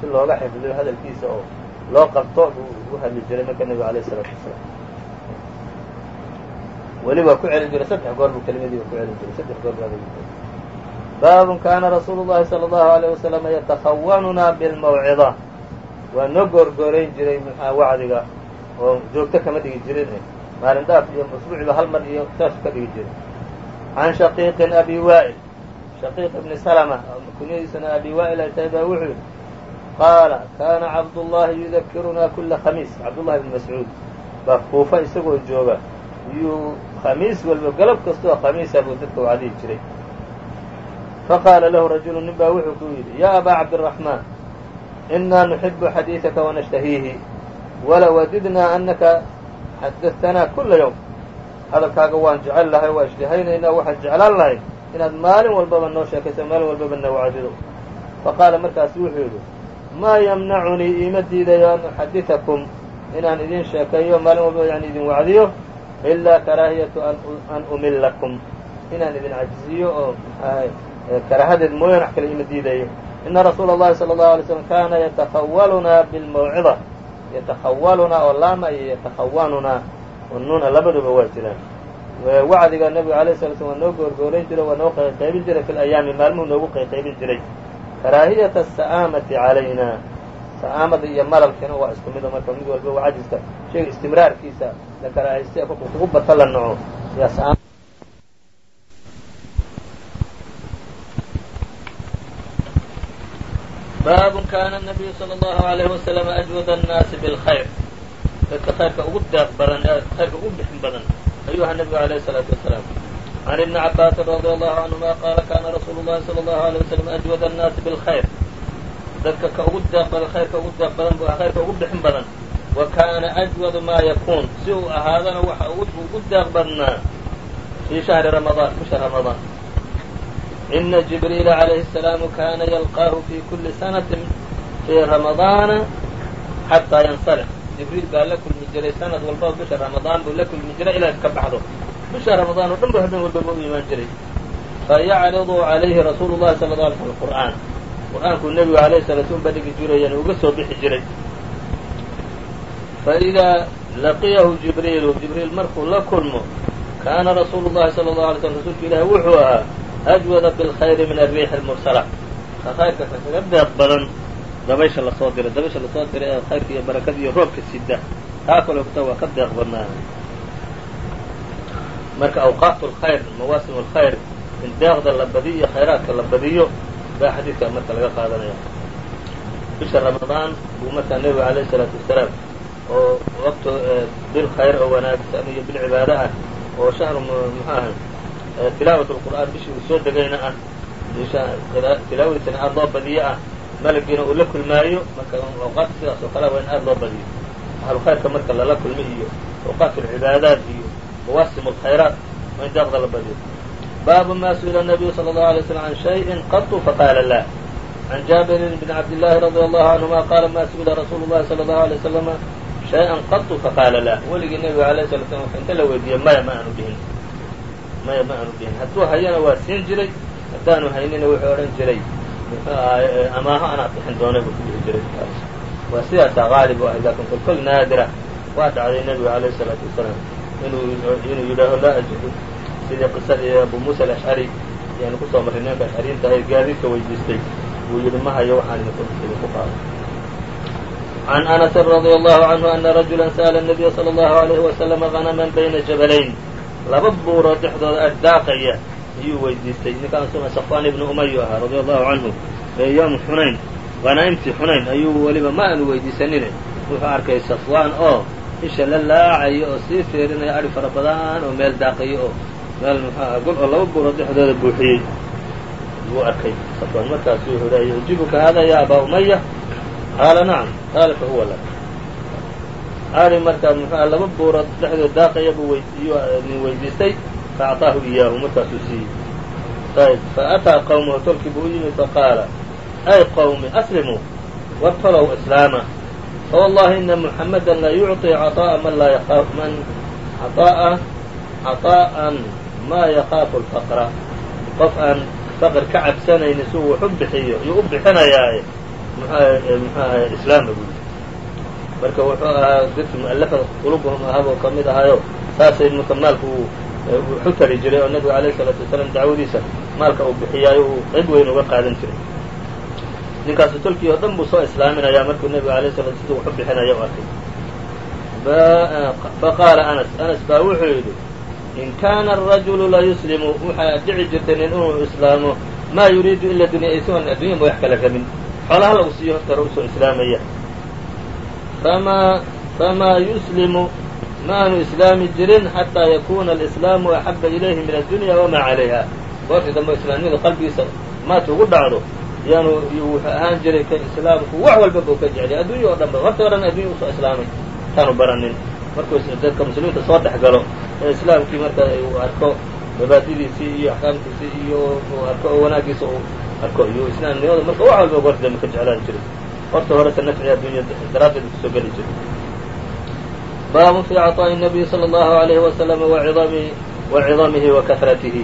Si looga xifdiyo hadalkiisa oo loo qabto buu u hadli jiray marka nebigu alayh isalaatu wasalaam. Weli waa ku celin jiray saddex goor buu kelimadiiba ku celin jiray saddex goor baa baabun kaana rasuulu llahi salى allahu alayh wasalama yatakhawanuna bilmawcida waa noo goorgoorayn jiray muxua wacdiga oo joogto kama dhigi jirin maalin dhaaf iyo usbuuciba hal mar iyo saasu ka dhigi jiray. Can shaqiiqin abi waa'il shaqiiq ibni salma kunyadiisana abi waa'il ay tahay baa wuxuu yidhi qaala kaana cabdullahi yudakiruna kula khamiis. Cabdullahi bni mascuud baa kuufa isagoo jooga. Yuu khamiis walba galab kastoo khamiisa buu dadka wacdihi jiray. Faqaala lahu rajulu nin baa wuxuu ku yidhi yaa abaa cabdiraxmaan inaa nuxibu xadiidaka wanashtahiihi wala wadidnaa anaka xadatanaa kula yowm hadalkaaga waan jecel lahay waa ishtihaynaynaa waxaan jeclaan lahay inaad maalin walbaba noo sheekayso maalin walbaba na wacdido faqaala markaasu wuxuu yidhi maa yamnacunii iima diidayo an uxadiثakum inaan idin sheekeeyo maalin walbaba yani idin wacdiyo ilaa karaahiyatu an umilakum inaan idin cajiziyo oo karaahadeed mooyaan wax kale ima diidayo ina rasuula اllahi salى الlahu alay slm kana yatakawaluna bilmawcida yatakhawalunaa oo laama iyo yatakhawanunaa oo nuuna labaduba waa jiraan wacdiga nebiga alayh sala slam waa noo goorgoorayn jiray waa noo qayqaybin jiray fi layaami maalmuhu noogu qayqaybin jiray karaahiyata asa'aamati calayna sa'aamada iyo malalkina waa isku mido marka mid walba waa cajiska shayga istimraarkiisa la karaahayste kolkuu kugu bata la naco yaa baabun kaana nabiyu sala allahu alayhi wasalam ajwada annaasi bilkhayr dadka khayrka ugu deeq badan ee khayrka ugu bixin badan ayuu ahaa nabigu alayhi salaatu wasalaam can ibni cabbaasin radi allahu canhuma qaala kaana rasuulu llahi sala allahu alay wasalam ajwada annaasi bilkhayr dadka ka ugu deeq badan khayrka ugu deeq badan buu ahaa khayrka ugu bixin badan wa kaana ajwadu maa yakuun si uu ahaadana waxa ugu deeq badnaa fii shahri ramadaan bisha ramadaan ina jibriila calayhi الsalaamu kana yalqaahu fi kuli sanatin fii ramadaana xataa yansarix jibriil baa la kulmi jiray sanad walbaba bisha ramadaan buu la kulmi jiray ilaa ka baxdo bisha ramadaan oo dhan bu habeen walbaba u imaan jiray fayacridu calayhi rasuulu llahi sala la alay slm qur'aan qur'aankuu nebigu alayhi salatu slam badhigi jirayana uga soo bixi jiray faidaa laqiyahu jibriilu jibriil markuu la kulmo kaana rasuulu llahi sala allahu alay slm rasuulka ilaahi wuxuu ahaa ajwada bilkhayri min ariixi almursala ka khayrka kaga deeq badan dabaysha la soo diray dabaysha la soo diray ee khayrka iyo barakada iyo roobka sida taa kaloo kuta waa ka deeq badnaa marka awqaat lkhayr mawaasim alkhayr in deeqda la badiyo iyo khayraadka la badiyo baa xadiidka marka laga qaadanaya bisha ramadaan buu markaa nebigu alayhi salaatu wasalaam oo waqti bil khayr oo wanaagsan iyo bil cibaado ah oo shahru muxuu ahay tilaawat lqur'aan bishii uu soo degayna ah tilaawadiisana aada loo badiyo ah malagiina uu la kulmaayo marka awqaadka sidaas oo kale waa in aada loo badiyo ahlu khayrka marka lala kulmi iyo awqaat alcibaadaat iyo mawaasim alkhayraat waa in deeqda la badiyo baabu ma su'ila الnabiyu salى الlahu alay slm can shayءin qatu faqaala lah can jaabirin bn cabdillaahi radi allahu canهuma qaala ma su'ila rasuulu llahi salى الlahu alay waslama shay-an qatu faqaala lah weligii nebiga alayh sala slam inta la weydiiyey maya ma aanu dhihin maya ma aanu dhihin hadduu hayana waa siin jiray haddaanu haynina wuxuu odhan jiray amaaho anaa bixin doonay buu ku dhihi jiray waa sidaasaa qaalib u ahay lakin kolkol naadira waa dhacday nebigu alayh الsalaatu wasalaam inuu inuu yidhaaho laa ajidu sidii qisadii abu muusa alashcari ayaanu kusoo marray nimanka ashcariyiinta ahay gaadiidka weydiistay buu yidhi ma hayo waxaan idinku qaado can anasin radi allahu canhu ana rajula sa'la الnabiya salى اllahu alayhi waslama ganaman bayna jabalayn laba buuroo dhexdooda ag daaqaya ayuu weydiistay. Ninkaasuna safwaan ibnu umayu ahaa radia allahu canhu ee yowm xunayn qanaa'imtii xunayn ayuu weliba ma aanu weydiisanine. Wuxuu arkay safwaan oo isha la laacayo oo sii fiirinaya adhi fara badan oo meel daaqayo oo meel muxuaha gol oo laba buuroo dhexdooda buuxiyey. Buu arkay safwaan. Markaasu wuxuu leeyay ujibuka hada ya abaa umaya qaala nacam qaala fa huwa lak ari markaa muxuaha laba buurood dhexdood daaqaya buu nin weydiistay faacطaahu iyaahu markaasuu siiyey ayb faataa qawmahu tolkii buu u yimid faqaala ay qawmi aslimuu war tolow islaama fawallahi ina muxamada la yucطi caطaaءa man laa yaqaaf man caطaa'a caطaa'an maa yakaafu lfaqra qof aan faqr ka cabsanaynin si uu wax u bixiyo yuu u bixinayaaye muxuaha islaama buu marka wuxuu ahaa dadki mu'alafada qulubuhum ahaaboo ka mid ahayo saasay marka maalka uu wuxu tari jiray oo nabiga alayh isalaatu wasalaam dacwadiisa maalka uu bixiyaayo uu qayb weyn uga qaadan jiray. Ninkaasu tolkii oo dhan buu soo islaaminayaa markuu nebiga alayh sala siduu waxu bixinaya u arkay. Faqaala anas anas baa wuxuu yidhi in kaana arajulu la yuslimu waxaa dhici jirtay nin inuu islaamo maa yuriidu ila dunya isagoon addunya ma wax kala rabin xoolaha lagu siiyo horta hore u soo islaamaya famaa famaa yuslimu maanu islaami jirin xataa yakuna alislaamu axaba ilayhi min addunya wamaa calayha goortii dambe islaamnimadu qalbigiisa maata ugu dhacdo yaanu wuxuu ahaan jiray ka islaamku wax walba buu ka jeclay addunya oo dhan ba horta horan addunya u soo islaamay taanu baranin markuu dadka muslimiinta soo dhex galo ee islaamkii marka uu arko mabaadidiisii iyo axkaamtiisii iyo uu arko oo wanaagiisa uu arko iyo islaamnimada marka wax walba goortii dambe ka jeclaan jiray horta horeta nafci addunya daraaddeed kusoo geli jiray bab في cطاء النبي صلى الله عليه وسلم وعظمه وكثرته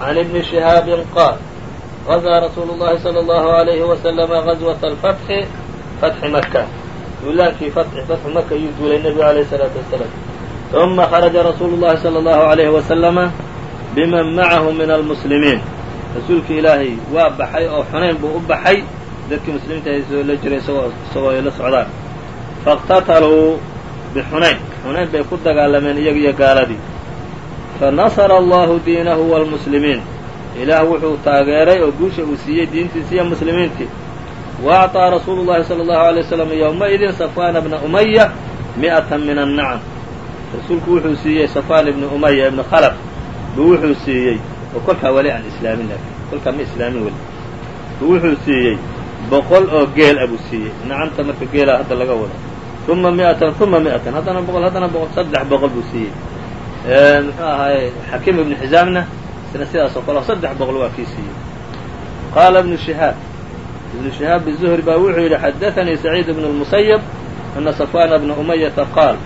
عن بن شهاaب qاaل غزى رsuuل اللhi صلى الله عليه وسلم غزوة الفتح فتح مكة duulaankii fatxu maka ayuu duulay nebigu alayh الsalaatu wasalaam ثuma kharaja rasuulu الlahi salى الlahu عalayhi wasalama biman macahu min almuslimiin rasuulka ilaahay waa baxay oo xunayn buu u baxay dadkii muslimiinta la jiray isagoo isagoo ay la socdaan. Faqtataluu bixunayn xunayn bay ku dagaalameen iyaga iyo gaaladii. Fa nasara allahu diinahu waalmuslimiin ilaah wuxuu taageeray oo guusha uu siiyey diintiisi iyo muslimiintii. Wa acطaa rasuulu llahi sala allahu alay wasalam yowma-idin safwana bna umaya mi'ata min annacam rasuulku wuxuu siiyey safwaan ibni umaya ibni khalaf. Buu wuxuu siiyey. Oo kolkaa weli aan islaamin laakiin kolkaa ma islaamin weli buu wuxuu siiyey boqol oo geel a buu siiyey nacamta marka geelaa hadda laga wado uma mi'atan uma mi'atan haddana boqol haddana boqol saddex boqol buu siiyey muxuu ahaaye xakiim ibnu xisaamna isna sidaas oo kale oo saddex boqol waa kii siiyey qaala ibnu shihaab ibnu shihaab الzuhri baa wuxuu yidhi xadaثanii saciid ibn الmusayb ana safwana bna umayata qaal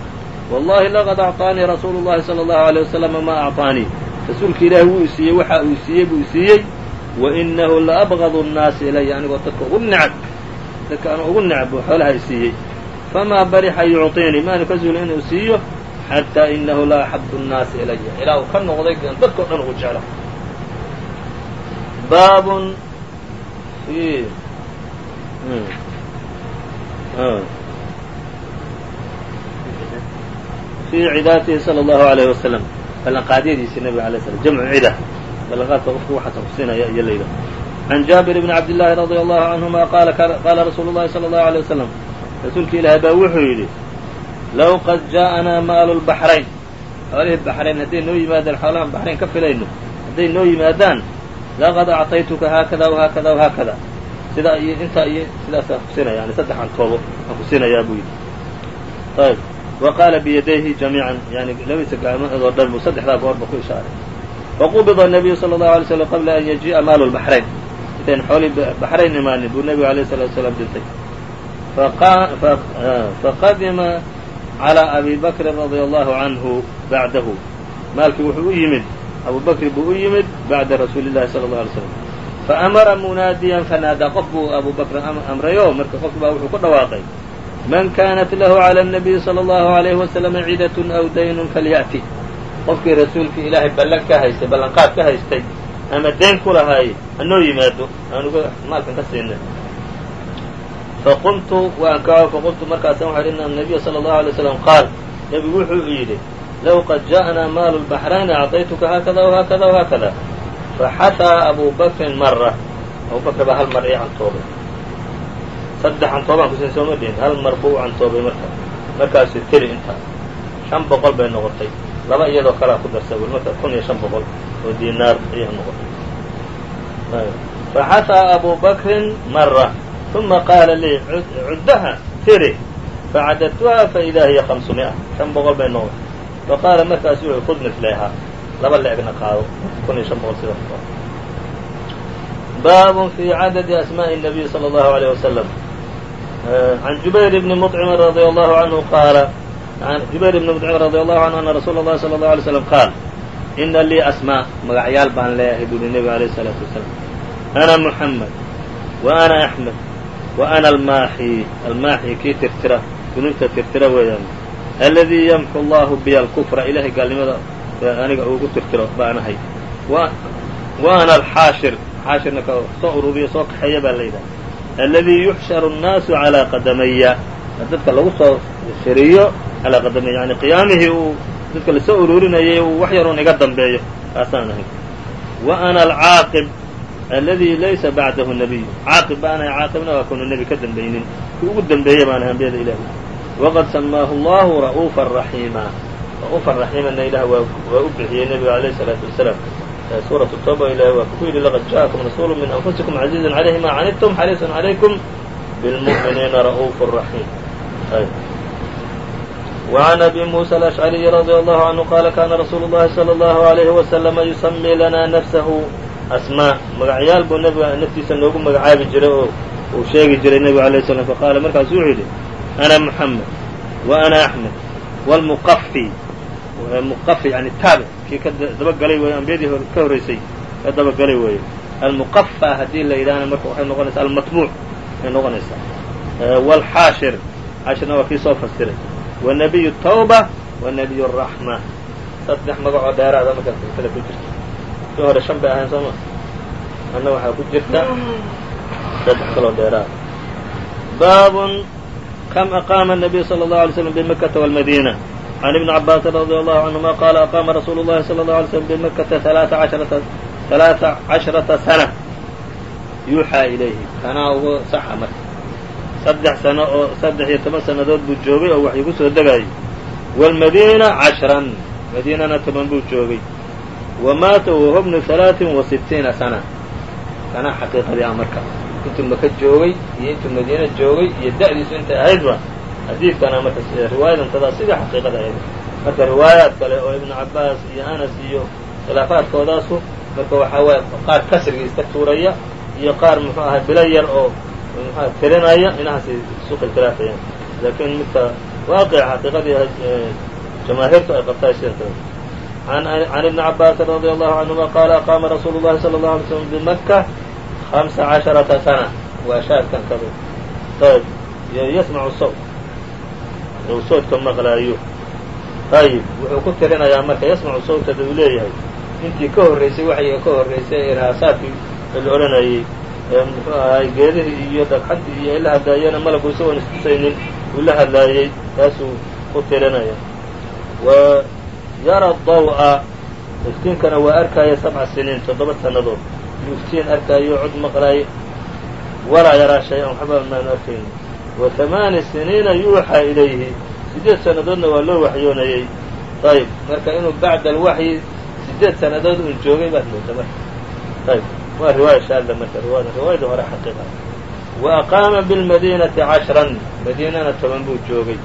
wallahi laqad acطaanii rasuulu اllahi salى اllahu عalيه waslama ma acطaanii rasuulka ilaahi wuu isiiyey waxa uu siiyey buu siiyey wainahu laabغadu الnaasi ilaya anigoo dadka ugu necab dadka anu ugu necab buu xoolaha i siiyey famaa barixa yucطiinii maanu ka zuulin inuu siiyo xatىa inahu la axabu الnaasi ilaya ilaa uu ka noqday dadka o dhan ugu jecla baabun fi fii cidaatihi salى اllahu عalayh wasalam ballanqaadyadiisii nabiga alay slam jamcu cida balaqaadka qofka waxaasa xusinaya iyo la yidhaha can jaabir bni cabdillaahi radia allahu canhuma qaala qaala rasuulu llahi sala allahu alay wasalam rasuulka ilaahay baa wuxuu yidhi low qad jaa'anaa maalu lbaxrayn xoolihii baxrayn hadday noo yimaadaan xoolahan baxrayn ka filayno hadday noo yimaadaan laqad actaytuka haakada wahaakada wahaakada sidaa iyo intaa iyo sidaasaan kusinaya yani saddexaan toobo aan kusinayaa buu yidhi. Ayb wa qaala biyadayhi jamiican yani labadiisa gacmoodoo dhan buu saddexdaa goorba ku ishaaray faqubida الnabiyu salى الlahu alay slam qabla an yajii'a maalu lbaxrayn intayn xoolihii baxrayn imaanin buu nebigu alayh الsalatu wasalaam dhintay faqadima calى abi bakrin radia allahu canhu bacdahu maalkii wuxuu u yimid abu bakri buu u yimid bacda rasuuli llahi sala اlه alay slam faamara munaadiyan fanaadaa qof buu abu bakrin amrayo marka qof baa wuxuu ku dhawaaqay man kanat lahu calى الnabiyi salى اllahu عalayhi wasalam cidat aw daynun falya'ti qofkii rasuulkii ilaahay ballan ka haystay ballanqaad ka haystay ama deen ku lahay hanoo yimaado aanuga maalkan ka siina faqumtu waan ka faqultu markaasaan waxaa ina anabiya sala allahu alay slam qaal. Nebigu wuxuu yidhi low qad ja'naa maalu lbaxrayni acطaytuka haakada o haakada o haakada. Faxahaa abu mara abu baa hal mar ii cantoobay saddex cantoobaan kusin sooma dhihin. Hal mar buu u cantoobay marka markaasu tiri intaa shan boqol bay noqotay laba iyadoo kalea ku darsa bul marka kun iyo shan boqol oo dinaar ayaa noqotay faxataa abu bakrin mara uma qaala lii cuddaha tiri facadadtuha faidaa hiya hamsumi'a shan boqol bay noqotay faqaala markaasu wuxuu khud miflayhaa laba leegna qaado kun iyo shan boqol sida baabun fi cadadi asmaaءi الnabiy salى اllahu عalيه wasalam can jubayr bni mطcimi radi allahu canhu qaala jubayr bni mطcim radi allahu canhu ana rasuula اllahi salى اllahu alay slam qaal ina lii asmaa magacyaal baan leeyahay buri nebigu alayh الsalaatu wasalaam ana muxamed wa ana axmed wa ana almaaxi almaaxi kii tirtira dunuubta tirtira weeyaan aladii yamxu allahu biya alkufra ilahay gaalnimada aniga ugu tirtiro baanahay wa ana alxaashir xaashirna ka soo ururiyo soo kaxeeya baa la yidhaha aladii yuxsharu الnaasu calىa qadamaya dadka lagu soo shiriyo calaa qadami yani qiyaamihii uu dadka la soo ururinayay uu wax yarun iga dambeeyo kaasaan ahay wa ana alcaaqib aladi laysa bacdahu nabiy caaqib baanahay caaqibna waa kanu nebi ka dambaynin ki ugu dambeeya baanahay ambiyada ilaahi waqad samaahu allahu ra'uufa raxiima ra'uufa raxiimana ilaah waa u bixiyey nebiga alayh salaatu wasalaam suuratu tooba ilahi waa ku yidhi laqad ja'akum rasuulu min anfusikum caziizun calayhi ma canidtum xariisun calaykum bilmu'miniina ra'uufu raxiim وعn أbي muسى الأشعري رضي الله عنه qala kana rasuulu الlahi slى الlaه عaليه وسلم yusamii lana nafsahu asmاء magacyaal buu nebiga naftiisa noogu magacaabi jiray oo uu sheegi jiray nebigu عalيه الsلام faqaala markaasu wuxuu yidhi أna محamed وأna أحmed wاlmuqafi muqafi yani taabic kii ka dabagalay weeye ambiyadii ka horreysay ka dabagalay weeye almuqafa haddii la yidhahna marka waxay noqonaysaa almatbuuc ay noqonaysaa wاlxaashir cashrna waa kii soo fasiray wa nebiyu tawba wa nebiyu raxma saddex magacoo dheeraada markaas kale ku jirta kii hore shan bay ahayn sooma anna waxaa ku jirta saddex kaloo dheeraada baabun kam aqaama الnabiyu salى الlaه alay slm bmakata wاlmadina can ibni cabaasin radi allahu canهuma qaala aqaama rasuulu اllahi salى الlaه alay slm bimakata ثalaaثa casharata sana yuuxaa ilayhi kanaa ugu saxa marka saddex sano oo saddex iyo toban sannadood buu joogay oo wax igu soo degayay wاlmadiina cashran madiinana toban buu joogay. Wa wahuwa bnu halaaثin wa sittiina sana. Kanaa xaqiiqadii ah marka. Intuu maka joogay iyo intuu madiina joogay iyo da'diisu intay ahaydba xadiidkana marka riwaayadantadaa sidii xaqiiqada ahayd. Marka riwaayaad kale oo ibnu cabaas iyo anas iyo khilaafaadkoodaasu marka waxaa waaye qaar kasriga iska tuuraya iyo qaar muxuu ahay bilo yar oo mxua tirinaya inahaasay isu khilkhilaafayaan laakiin midka waaqic xaqiiqadii ahayd jamaahiirtu ay qabtaay sidantada can ibni cabaasin radi allahu canhuma qaala aqaama rasuulu llahi sala allahu alay slm bimaka hamsa casharata sana. Waa shaadkan kadu ayb yasmacu sawt. Uu sawtka maqlaayo. Ayib wuxuu ku tirinayaa marka yasmacu sawtada uu leeyahay. Intii ka horraysay waxyiga ka horraysay ee irhaasaadkii la odhanayey ahay geedihii iyo dhagxantii iyo ay la hadlaayena malagu isagoon istusaynin uu la hadlaayey taasuu ku tirinaya wa yara daw-a iftiinkana waa arkaya sabca siniin toddoba sannadood. Yuu iftiin arkaayo cod maqlaay walaa yaraa shay-an waxba maanu arkayn. Wa hamaani siniina yuuxaa ilayhi siddeed sannadoodna waa loo waxyoonayey ayb marka inuu bacda alwaxyi siddeed sannadood un joogay baad mooda marka ayb waa riwaaya shaadla marka riwaayada riwaayada hore xaqiiqa. Wa aqaama bilmadiinati cashran madiinana toban buu joogay.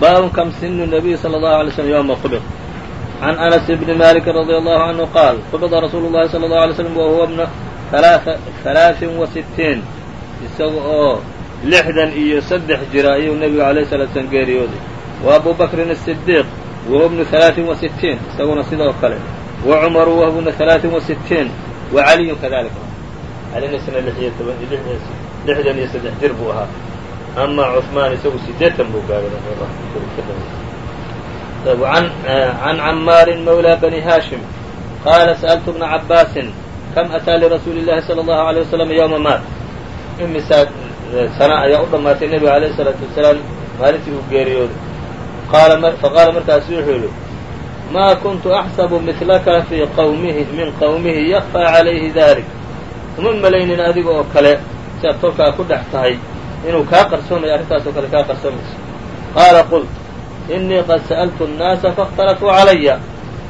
Baabun kam sinu nabiy sala allahu alay slm yowma qubid can anas bni malik radi allahu canhu qaal qubida rasuulu llahi sala allahu alay slam wa huwa bna halaaثin wa sittiin. Isaga oo lixdan iyo saddex jira ayuu nebigu alayh salatu slam geeriyooday wa abu bakrin asidiiq wahuwa bnu halaaثin wa sittiin isaguna sidoo kale. wa cumaru wahuwa bnu halaaثin wa sittiin wa caliyun kadalika calina isna lixiyo toban lixdan iyo saddex jir buu ahaa ama cuثmaan isagu sideetan buu gaaray can camaarin mawlى bani haashim qaala sa'altu bna cabaasin kam ataa lirasuuli اllahi salى اllahu عalيه wasalam yowma maat imisaa sana ayaa u dhammaatay nebiga alayh الsalaatu wasalaam maalintii uu geeriyooday faqaala markaasu wuxuu yidhi maa kuntu axsabu midlaka fii qawmihi min qawmihi yakfaa calayhi dalik uma malaynin adiga oo kale si aad kolkaa ku dhex tahay inuu kaa qarsoomayo arrintaas oo kale kaa qarsomayso qaala qultu innii qad sa'altu annaasa fakhtalafuu calaya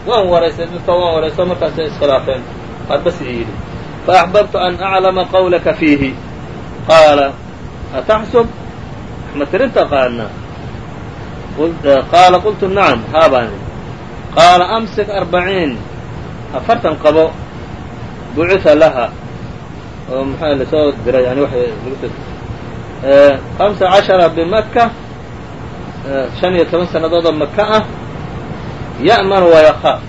waan waraystay dadka waan waraysto markaasay iskhilaafeen arbas ii yidhi faaxbabtu an aclama qawlaka fiihi qaala ataxsub axma tirin qaala qultu nacam haabaani qaala amsik arbaciin afartan qabo bucitha laha oo maxaa la soo diray yani wax lagu hamsa cashara bimaka shan iyo toban sannadoodoo maka ah ya'manu wayakhaaf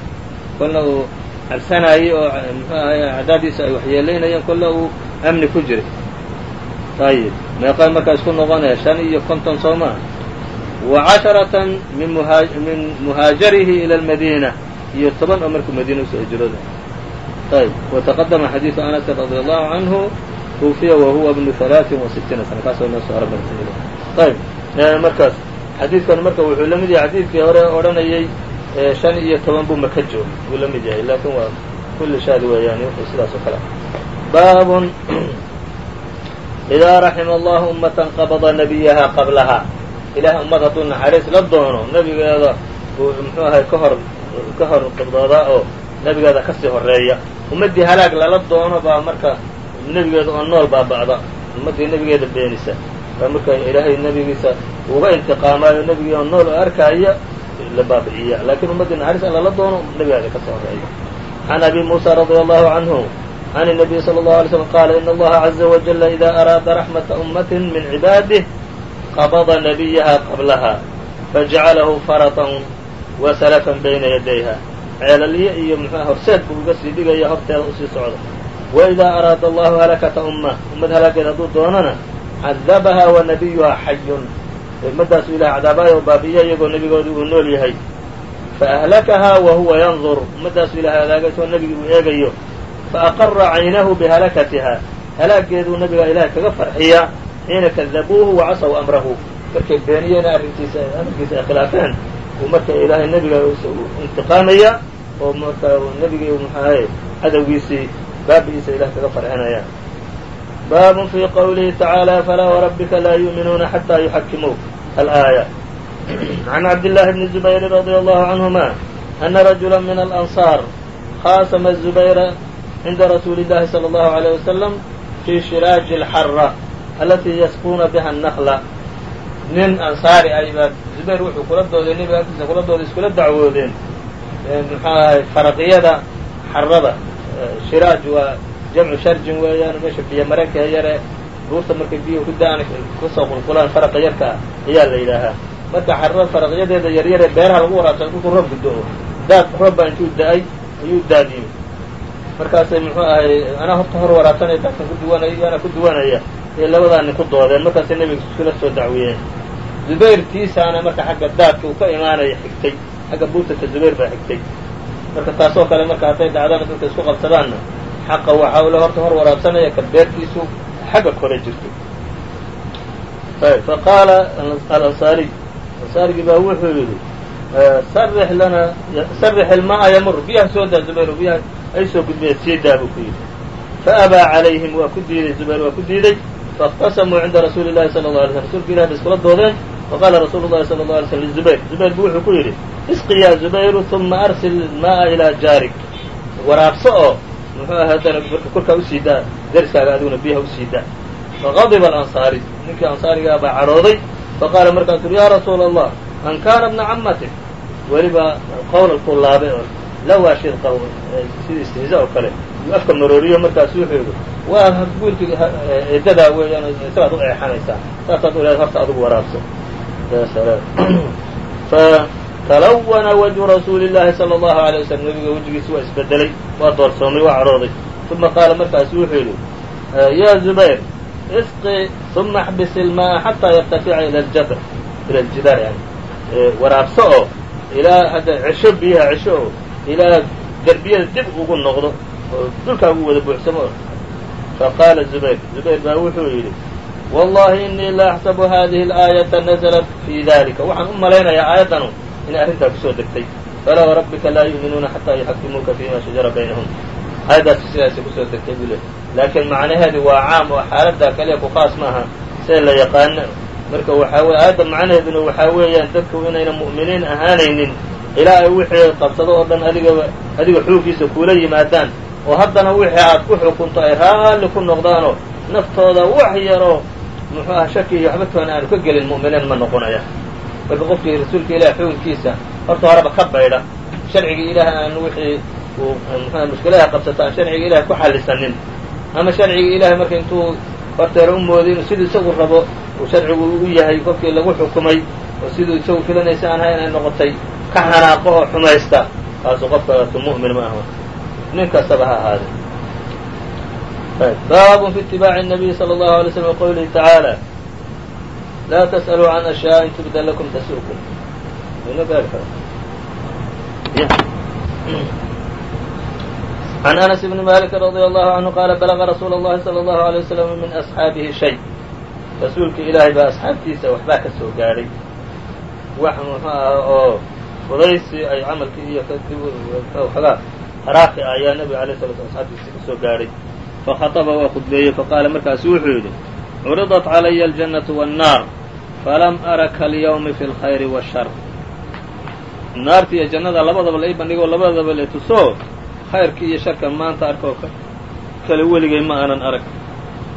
kolna uu cabsanaayey oo muxuu ay waxyeelaynayeen kolla uu amni ku jiray ayib meeqaa markaa isku noqonaya shan iyo konton soo wa casharatan min muhaajarihi ila almadiina iyo toban oo markuu madiina u soo hijrooda ayb wataqadama xadiidu anasin radi allahu canhu tuufiya wahuwa bnu halaaثin wa sitiina sana kaasoo noo soo arabara ayb markaas xadiidkan marka wuxuu la mid yahay xadiidkii hore odhanayay shan iyo toban buu maka joogay wuu la mid yahay laakin waa kulli shaad weeyaan wuxuu sidaas oo kale baabun idaa raxima allahu ummatan qabada nabiyaha qablaha ilahay ummad hadduu naxariis la doono nebigeeda uu muxuu ahay ka hor ka hor qibdoodaa oo nebigeeda kasii horeeya ummaddii halaag lala doono baa marka nebigeeda oo nool baaba'da ummaddii nebigeeda beenisa baa marka ilaahay nebigiisa uga intiqaamaayo nebigii oo nool oo arkaaya la baabi'iya laakiin ummaddii naxariis lala doono nebigeeda kasii horeeya can abi muusa radia allahu canhu can النabiy slى الlه عlay slm qaala in allaha عaزa wajala ida araada raxmaةa ummaة min cibaadih qabada nabiyaha qablaha fajacalahu farطa wasalafan bayna yadayha ceelalye iyo mxua horseed buu uga sii dhigaya horteeda u sii socda waidaa araada allahu halakata ummah ummad halaageed hadduu doonana cadabaha wa nabiyuha xayun ummaddaasuu ilahay cadaabaayo oo baabi'iya iyagoo nebigoodi uu nool yahay faahlakahaa wa huwa yandur ummaddaasuu ilahay halaagay soo nebigii uu eegayo faaqara caynahu bihalakatiha halaageeduu nabigaa ilahay kaga farxiya xiina kadabuuhu wacasaw amrahu markay beeniyeen arrintiisa amarkiisa ay khilaafeen uu marka ilaahay nebiga intiqaamaya oo marka nebigii maxaahaye cadowgiisii baabi'iisa ilahay kaga farxinaya baabun fii qawlihi tacaala falaa warabbika laa yu'minuuna xataa yuxakimuuk alaaya can cabdillaahi bni zubayri radia allahu canhuma ana rajula min alansaar khaasama zubayra cinda rasuuli llahi sala allahu alayh wasalam fii shiraaji alxarra alatii yasquuna biha annakla nin ansaari ay baa zubayr wuxuu kula dooday nebiga agtiisa kula dooday iskula dacwoodeen. Muxuu ahay faraqiyada xarada. Shiraaj waa jamcu sharjin weeyaan meesha biyo mareenka yare buurta markay biyuhu ku da'aan ka soo qulqulaan faraqa yarka ah ayaa la yidhaahaa. Marka xarada faraqyadeeda yaryaree beeraha lagu waraabsay dhulku roob gudo-o daad roob baa intuu da'ay ayuu daadiyey markaasay muxuu ahay anaa horta hor waraabsanaya daadkan ku duwanaya anaa ku duwanaya ee labadaa nin ku doodeen markaasay nebiga iskula soo dacwiyeen. Zubayr marka xagga daadka uu ka imaanaya xigtay. Xagga buurtaka zubayr baa xigtay. Marka taasoo kale marka hadday dhacdana dadka isku qabsadaanna xaqa waxaa ule horta hor waraabsanaya ka beertiisu xagga kore jirto. Faqaala alansaariy ansaarigii baa wuxuu yidhi sarix lana sarix ilmaa yamur biyaha soo daa zubayr biyaha ay soo gudbaya sii daa buu ku yidhi. Faabaa calayhim waa ku diiday zubayr waa ku diiday faاqtasamuu cinda rasuuli llahi sala la alay slm rsulka ilah bay iskula doodeen faqaala rasuulu llahi sala la alay slm lizubayr zubayr bu wuxuu ku yidhi isqi ya zubayru uma arsil maaa ilaa jaarik waraabso oo muxuu ahay haddana marka korkaa u sii deriskaaga adiguna biyaha u sii faqadiba alansaari ninkii ansaarigaa baa cadhooday faqaala markaasuu uri ya rasuula allah man kaana bna cammatik weliba qowlalkuu laabay oo la waashid qabo sida istihza oo kale yuu afka marooriyo markaasu wuxuu waa wiilkii eedadaa weeyaan isagaad u eexanaysaa saasaad u horta adugu waraabso. Fatalawana wajhu rasuuli llahi sala allahu alay waslm nabiga wejigiisi waa isbedelay waa doorsoomay waa cadhooday uma qaala markaasu wuxuu yidhi ya zubayr isqi uma axbis ilmaa xataa yartafica ila ljabr ila aljidaar yani. Waraabso oo ilaa hadda cesho biyaha cesho oo ilaa derbiyada dib ugu noqdo oo dhulkaa ugu wada buuxsamo faqaala zubayr zubayr baa wuxuu yidhi wallahi inii la axsabu hadihi alaayata naزlat fii dalika waxaan u malaynayaa aayaddanu inay arrintaa ku soo degtay. Falaa warabbika laa yu'minuuna xataa yuxakimuuka fima shajara baynahum. Aayaddaasi sidaasay ku soo degtay buu le laakiin macnaheedi waa caam oo xaaladdaa kaliya ku khaas maaha see la yaqaano. Marka waxaa weye aayadda macnaheeduna waxaa weeyaan dadku inayna mu'miniin ahaanaynin ilaa ay wixii qabsado oo dhan adigaba adiga xuuggiisa kuula yimaadaan oo haddana wixii aad ku xukunto ay raalli ku noqdaanoo naftooda wax yaroo muxuu ah shaki iyo waxba toona aanu ka gelin mu'miniin ma noqonaya. Marka qofkii rasuulka ilaah xukunkiisa horta horeba ka baydha sharcigii ilaah aan wixii uu mxua mushkilaha qabsato aan sharciga ilahay ku xallisanin ama sharcigii ilahay marka intuu horteera u mooday inuu siduu isagu rabo uu sharcigu u yahay qofkii lagu xukumay oo siduu isagu filanaysa aan hayn ay noqotay ka xanaaqo oo xumaysta. Kaasu qofkaasu mu'min ma aha nin kastaba ha ahaade baabun fi itibaaci الnabiy salى اllahu alay slm qowlihi tacaala laa tas'aluu can ashyaa in tubda lakum tasukum عن أنس بن مالك رضي الله عنه قال بلغ رsuuل اللhi صلى الله عليه وسلم من أصحاaبihi شhay rasuulka ilaahay baa أصxaabtiisa waxbaa ka soo gaadhay wax mxuu ah oo fudaysi ay camalkii iyo kadib raaqi ayaa nabiga alay sala slam xadiisa ka soo gaadhay fakhaطaba waa khudbeeyey faqaala markaasu wuxuu yidhi curidat calaya aljannatu waannaar falam ara kalyawmi fi lkhayri washar naarta iyo jannada labadaba la ii bandhigoo labadaba la tuso khayrka iyo sharka maanta arkoo kale weligay ma aanan arag.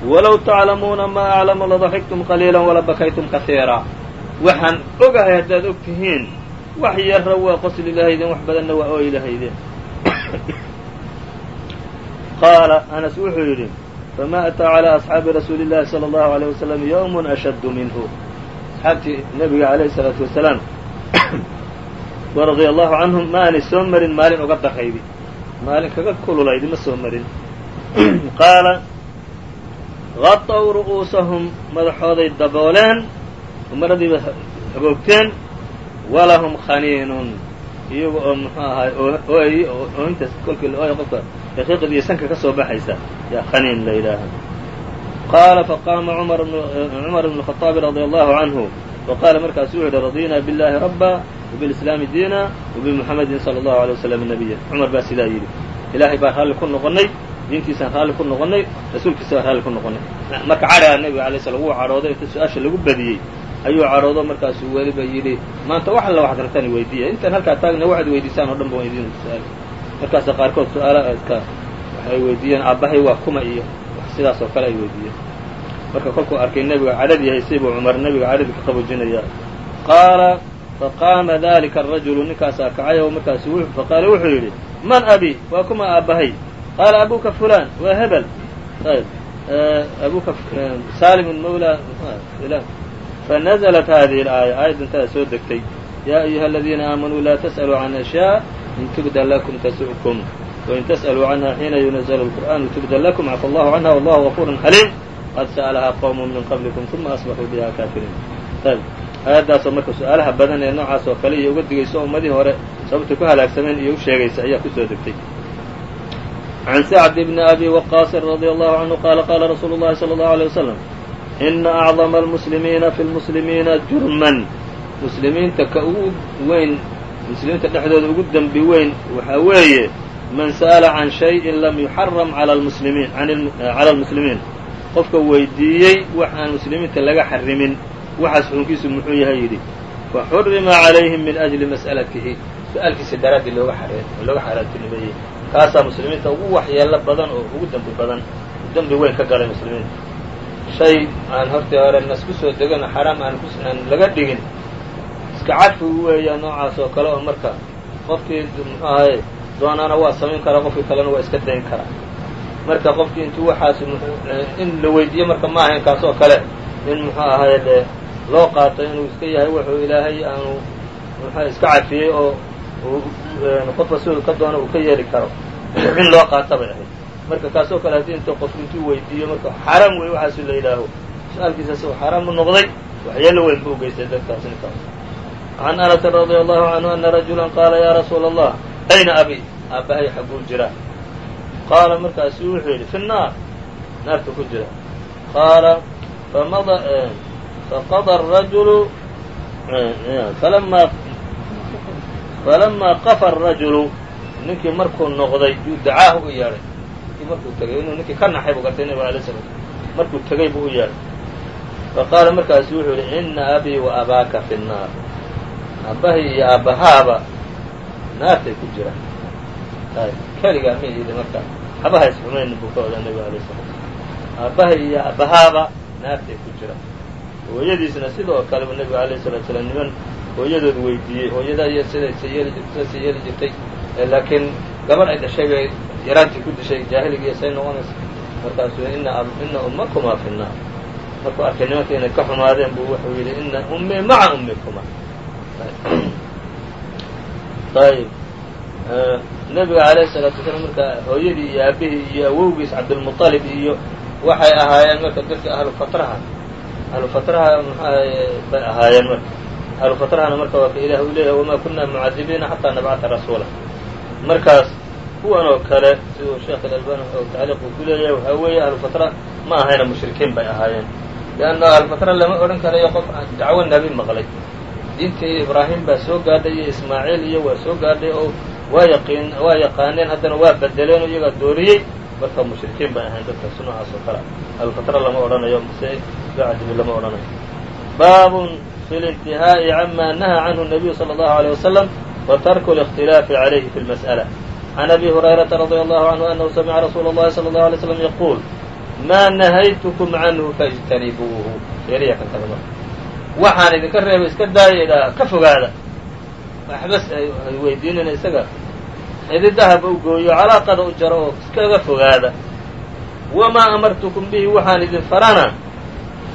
Walow taclamuuna maa aclamu ladaxiktum qaliilan wala bakaytum kasiira. Waxaan ogahay haddaad og tihiin wax yarra waa qosli lahaydeen wax badanna waa ooyi lahaydeen qaala anas wuxuu yidhi fama ataa calىa asxaabi rasuuli اllahi salى اllahu عalيه wasalam ywm ashaddu minhu asxaabtii nebiga alayh الsalaatu wasalaam radia allahu canhum ma aanay soo marin maalin uga daraydi maalin kaga kululaydi ma soo marin qaala غطw ru'uusahum madaxooday dabooleen maradiiba hagoogteen walahum khaniinun iyaga oo muxuu ahaay ooy oointaas kolkii la ooya qofka daqiiqad iyo sanka ka soo baxaysa yaa khaniin la yidhaaha qaala faqaama cumar bn الخaطaabi radي allahu canhu وqaala markaasu wuxu uhi radيna biاllahi rabba وبالإسlaami diina وبmuxamedin slى الlahu عalيه وsلم nabiya cumar baa sidaa yidhi ilaahay baan raalli ku noqonnay diintiisaan raalli ku noqonnay rasuulkiisa baan raalli ku noqonnay marka cadhaa nebiga alay slam wuu cadhooday inta su-aasha lagu badiyey ayuu cadhoodo markaasuu weliba yidhi maanta wax alla waxad rabtaan weydiiya. Intaan halkaa taagna waxaad weydiisaan oo dhan ba idin su'aal markaasa qaarkood su'aalaadka waxay weydiiyeen aabbahay waa kuma iyo sidaas oo kale ay weydiiyeen. Marka kolkuu arkay nebiga cadhadii haysay buu cumar nebiga cadhadii ka qaboojinaya qaala faqaama dalika arajulu ninkaasaa kacay oo markaasu faqaala wuxuu yidhi man abi waa kuma aabbahay qaala abuka fulan waa hebel. Abuka salim mawla fulan fanazlat hadihi اlaaya aayaddantada soo degtay yaa ayuha aladiina aamanuu laa tasأaluu can ashyaa in tubda lakum tasu'kum wain tasأaluu canha xiina yunazl اlqur'anu tubda lakum cafa allahu canha wallahu غafur xaliim qad sa'lahaa qowm min qablikum uma asbaxuu biha kaafiriin ayb aayaddaasoo marka su-aalaha badan ee noocaas oo kale iyo uga digayso ummadihii hore sababtay ku halaagsameen iyo u sheegaysa ayaa ku soo degtay can sacd bni abi waqaasin radي allahu canhu qaala qaala rasuulu اllahi salى اllahu alيه wasalam ina acdama almuslimiina fi lmuslimiina jurman muslimiinta ka ugu weyn muslimiinta dhexdooda ugu dembi weyn waxaa weeye man sa'ala can shayin lam yuxaram cala lmuslimiin cala almuslimiin qofka weydiiyey wax aan muslimiinta laga xarimin waxaas xukunkiisu muxuu yahay yidhi faxurima calayhim min ajli mas'alatihi su'aalkiisa daraaddii looga looga xaaraantinimeeyey kaasaa muslimiinta ugu waxyeelo badan oo ugu dembi badan dembi weyn ka galay muslimiinta shay aan hortii hore nasku soo degano xaraam aan aan laga dhigin iska cadfi weeya noocaas oo kale oo marka qofkii muxuu ahaye doonaana waa samayn karaa qofkii kalena waa iska dayn karaa marka qofkii intuu waxaas in la weydiiyo marka ma ahayn kaas oo kale in muxuu ahaye dee loo qaato inuu iska yahay wuxuu ilaahay aanu muxuu iska cafiyey oo qofka siduu ka doono uu ka yeeli karo in loo qaata bay ahayd marka kaasoo kale haddii inta qof intuu weydiiyo marka xaaraam wey waxaasu la yidhaaho. Su'aalkiisa si xaaraam u noqday waxyeelo weyn bu u geystay dadkaas ninkaas can anasin radia allahu canhu ana rajulan qaala yaa rasuula allah ayna abi? Aabbahay xagguu jira qaala markaasu wuxuu yidhi fi nnaar. Naarta ku jira. Qaala faqada arajulu falama falamaa qafa arajulu ninkii markuu noqday yuu dacaahu u yeedhay markuu tegay inuu ninkii ka naxay buu gartay nabiga alay slam markuu tegay buu u yeedhay faqaala markaasu wuxuu yidhi ina abii wa abaaka fi nnaar. Aabbahay iyo aabbahaaba naartay ku jiraan keligaa ma yidhi marka habaha isxumaynin buu ka odaa nabiga alay slam aabbahay iyo aabbahaaba naartay ku jiraan hooyadiisna sidoo kaleba nebiga alayh salatu salaam niman hooyadood weydiiyey. Hooyadaa iyo yeeli sidaysay yeeli jirtay. Laakiin gabadh ay dhashay bay yaraantii ku dishay jaahiligiiyo say noqonaysa. Markaasuu ina ummakumaa fi nnaar. Markuu arkay nimanka inay ka xumaadeen buu wuxuu yidhi ina ummii maca ummikuma ayb nebiga alayhi salaatu wasalaam marka hooyadii iyo aabihii iyo awowgiis cabdilmuطalib iyo waxay ahaayeen marka dadka ahlufatraha ahlufatraha mxuahay bay ahaayeen marka. Ahlufatrahana marka waa ka ilaah u leeyahay wamaa kunna mucadibiina xataa nabcata rasuula. Markaas kuwan oo kale siduu sheekh alalbani tacliiquu ku leeyahay waxaa weeye ahlufatra ma ahayna mushrikiin bay ahaayeen. Leanna ahlufatra lama odhan karayo qof dacwo nebi maqlay. Diintii ibraahim baa soo gaadhay iyo ismaaciil iyo waa soo gaadhay oo waa yaqiin waa yaqaaneen haddana waa bedeleen iyagaa dooriyey. Marka mushrikiin bay ahayn dadkaas noocaas oo kale. Ahlufatra lama odhanayo mase bacdibi lama odhanayo. Baabun fi lintihaa'i cama nahaa canhu nabiyu sala allahu aleyh wasalam wa tarku calayhi fi lmas'ala can abi hurayrata radي allahu canhu anahu samica rasuula اllahi salى اllahu alay slam yaquul ma nahaytkm canhu faاjtanibuuhu eeriya kan kada marka waxaan idinka reebay iska daayaydaa ka fogaada waxbas ay weydiinayna isaga xididahaba u gooyo calaaqada u jaro oo iskaga fogaada wamaa amartukum bihi waxaan idin farana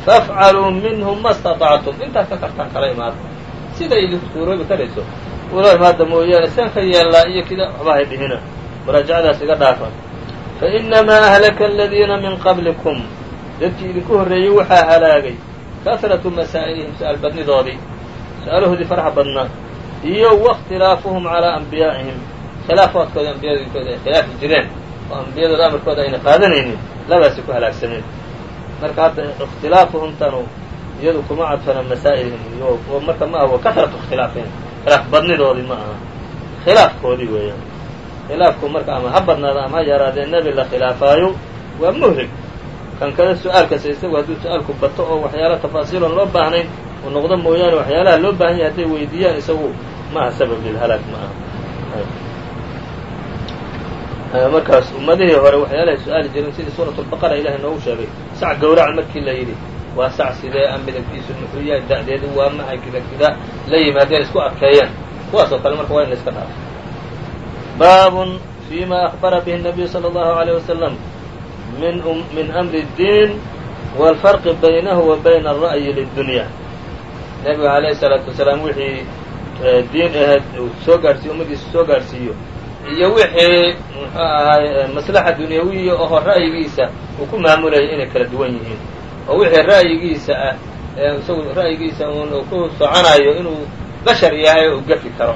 fafcaluu minhu ma staطactum intaad ka kartaan kala imaada siday idinku suuroobi karayso ula imaada mooyaane saan ka yeellaa iyo kida waxbahay dhihina muraajacadaas iga dhaafa fainamaa ahlaka aladiina min qablikum. Dadkii idinku horreeyey waxaa halaagay kasratu masaa'ilihim su'aal badnidoodii. Su'aalahoodii faraxa badnaa. Iyo waاkhtilaafuhum calaa anbiyaa'ihim. Khilaafaadkooda ambiyadooda ay khilaafi jireen. Oo ambiyadooda amarkooda ayna qaadanaynin labadaasi ku halaagsameen marka hadda ikhtilaafuhum tanu iyadu kuma cadfana masaa'ilihim iyo marka ma aha kasratu ikhtilaafihim khilaaf ma aha. Khilaafkoodii weeyaan. Khilaafku marka ama ha badnaada ama ha yaraadee nebi la khilaafaayo waa muhrig kan kada su'aalkasa isagu hadduu su'aalku bato oo waxyaala tafaasiiloon loo baahnayn uu noqdo mooyaane waxyaalaha loo baahan yahay hadday weydiiyaan isagu ma aha sabab lilhalaag ma aha. Markaas ummadihii hore waxyaalahay su'aali jireen sidii suurat lbaqara ilahay noogu sheegay. Sac gawraca markii la yidhi waa sac sidee a midabkiisu muxuu yahay da'deedu waa maxay kida kida la yimaadeen isku adkeeyeen kuwaas oo kale marka waa in la iska dhaafo baabun fi ma akbara bihi الnabiyu salى اllahu عalيه wasalam min min amri الdiin wاlfarqi baynahu wa bayna الra'yi liلdunya nebiga alayh الsalaatu wasalaam wixii diin aheed uu soo gaarhsiiyo ummadiisa soo gaarhsiiyo iyo wixii muxuu ahaay maslaxa dunyawiya oho ra'yigiisa uu ku maamulayay inay kala duwan yihiin oo wixii ra'yigiisa ah ee isagu ra'yigiisa uun ku soconayo inuu bashar yahay oo u gafi karo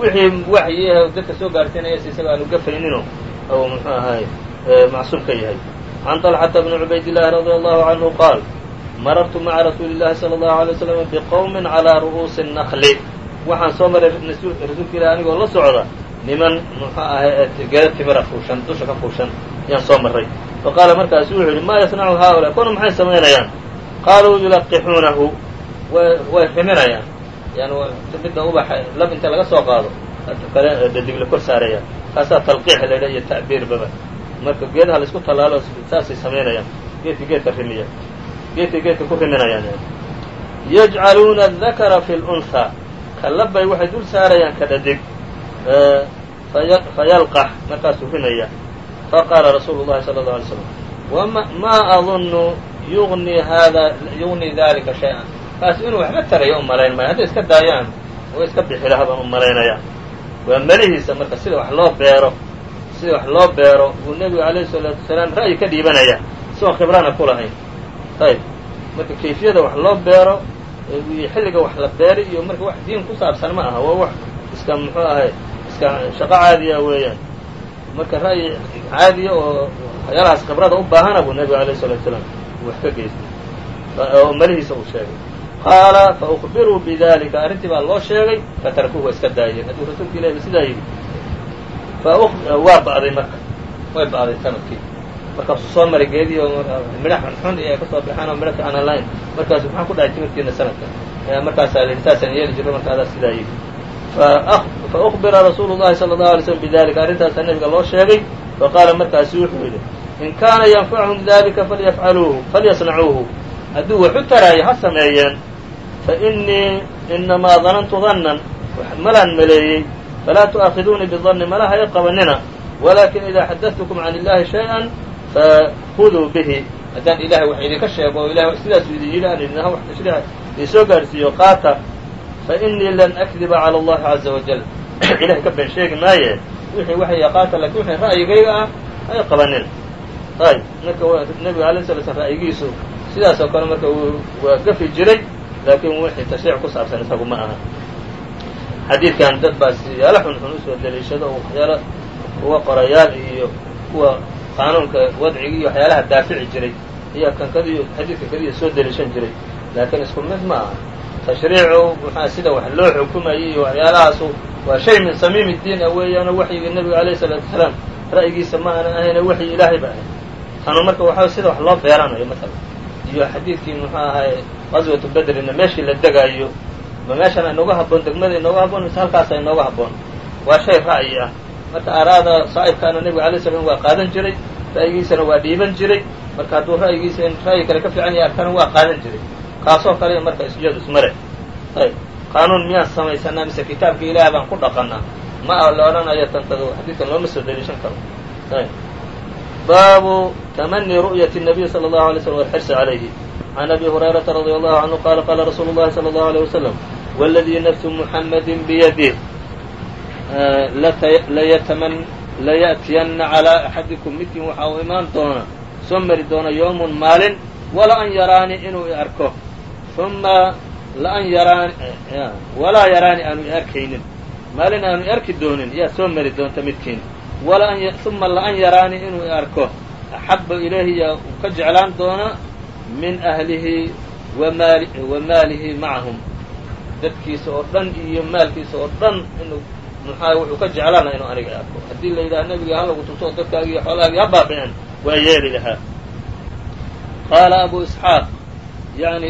wixii waxyi ah dadka soo gaarhsiinayas isaga aanu gafayninoo ou muxuu ahaay macsuum ka yahay can طalxata bni cubaydillahi radi allahu canhu qaal marartu maca rasuuli llahi salى allahu alay waslam biqowmin calaa ru'uusi الnakli waxaan soo maray rasuulka ilahi anigoo la socda niman muxuu ahay geeda timira fuushan dusha ka fuushan ayaan soo marray faqaala markaasu wuxuu yidhi maa yasnacu haؤulaa kuna maxay samaynayaan qaaluu yulaqixuunahu way way riminayaan yani midda ubaxa lab inta laga soo qaado kale dadig kor saaraya kaasaa talqiix la idha iyo ta'biirbaba marka geedaha la isku tallaalo saasay samaynayaan geedka geedka rimiya geedka geedka ku riminayaan yajcaluuna adakara fi lunhaa ka labbay waxay dul saarayaan ka dhadig fayalqax markaasuu rimaya faqaala rasuulu llahi sala allau alay slam maa adunnu yugni hada yugnii dalika shay-an. Kaas inuu waxba tarayo u malayn maayo hadday iska daayaan oo iska bixi laha baan u malaynaya waa melihiisa marka sida wax loo beero sida wax loo beero buu nebigu alayhi salaatu wasalaam ra'yi ka dhiibanaya isagoo khibrana ku lahayn. Ayb marka kayfiyada wax loo beero iyo xilliga wax la beeri iyo marka wax diin ku saabsan ma aha waa wax iska muxuu ahay iska shaqo caadiya weeyaan. Marka ra'yi caadiya oo waxyaalahaas khibrada u baahana buu nebigu alayhi salatu wasalaam wax ka geystay. Oo melihiisa uu sheegay. Qaala faukbiruu bidalika arrintii baa loo sheegay fatarakuuhu waa iska daayeen. Hadduu rasuulka ilahi sidaa yidhi. Waa ba'day marka. Way ba'day sannadkii. Markaasuu soo maray geedii oo midha xunxun iyo ka soo baxeen oo midho fiican lahayn markaasu maxaan ku dhahay timirtiina sanadka. Markaasaa la yidhi saasaan yeeli jirro marka sidaa yidhi. Faukbira rasuulu llahi sala allahu alay slm bidalika arrintaasaa nebiga loo sheegay faqaala markaasu wuxuu yidhi in kaana yanfachum dalika falyafcaluuhu falyasnacuuhu hadduu wax u taraayo ha sameeyeen fa innii inamaa danantu dannan malaan maleeyey falaa tu'aakiduunii bidanni malaha i qabanina walakin idaa xadadtukum can illahi shay-an fakuduu bihi haddaan ilahay wax idinka sheego oo ilahay sidaasu idin yidhi aan idinha wax tashriica idin soo gaarhsiiyo qaata fa innii lan akdiba cala allahi caza wajal ilahay ka been sheegi maaye wixii waxay qaata laakiin wixii ra'yigayga ah hay qabanin. Ayb marka nebiga alay sala slam ra'yigiisu sidaas oo kale marka waa gafi jiray laakiin wixii tashriic ku saabsan isagu ma aha. Xadiidkan dad baa siyaalo xunxun u soo daliishado oo waxyaalo kuwa qorayaal iyo kuwa qaanuunka wadciga iyo waxyaalaha daafici jiray iyo kan kadiyo xadiidka kadiya soo daliishan jiray. Laakiin isku mid ma aha. Tashriicu maxaa sida wax loo xukumayay iyo waxyaalahaasu waa shay min samiim iddiin ah weeyaano waxyiga nebiga alayhi salaatu wasalaam ra'yigiisa ma aana ahayne waxyi ilaahay ba ahay tanu marka waxaa sida wax loo beeranayo masalan iyo xadiidkii muxuu ahay qaswatu bedrina meeshii la degaayo ma meeshan inooga haboon degmada inooga haboon mise halkaasa inooga haboon waa shay ra'yi ah. Marka aaraada saa'ibkaana nebiga alay slam waa qaadan jiray ra'yigiisana waa dhiiban jiray. Marka hadduu ra'yigiisa in ra'yi kale ka fiican yahay arkana waa qaadan jiray. Kaasoo kale marka isjadu ismare ayb qaanuun miyaan samaysanaa mise kitaabka ilaah baan ku dhaqanaa ma a la odhanayo tantado xadiidkan looma soo daliishan karo ayb baabu tamani ru'yati الnabiy salى اllahu alay slm walxirsi calayhi can abi hurayrata radi allahu canhu qaala qaala rasuulu llahi salى اllahu alيه wasalam wاladii nafsu muxamadi biyadih laya'tiyanna calىa axadikum midkiin waxa uu imaan doona soo mari doona yowmun maalin wala an yaraani inuu i arko uma laan yaraani walaa yaraani aanu i arkaynin. Maalin aanu i arki doonin yaa soo mari doonta midkiin. Uma laan yaraani inuu i arko. Axaba ilayhi yaa uu ka jeclaan doona min ahlihi wa maalihi macahum. Dadkiisa oo dhan iyo maalkiisa oo dhan inuu maxaa wuxuu ka jeclaana inuu aniga arko. Haddii la yidhaha nebiga ha lagu tuso dadkaagi iyo xoolahaagii ha baabi'een waa yeeli lahaa. Qaala abu isxaaq yani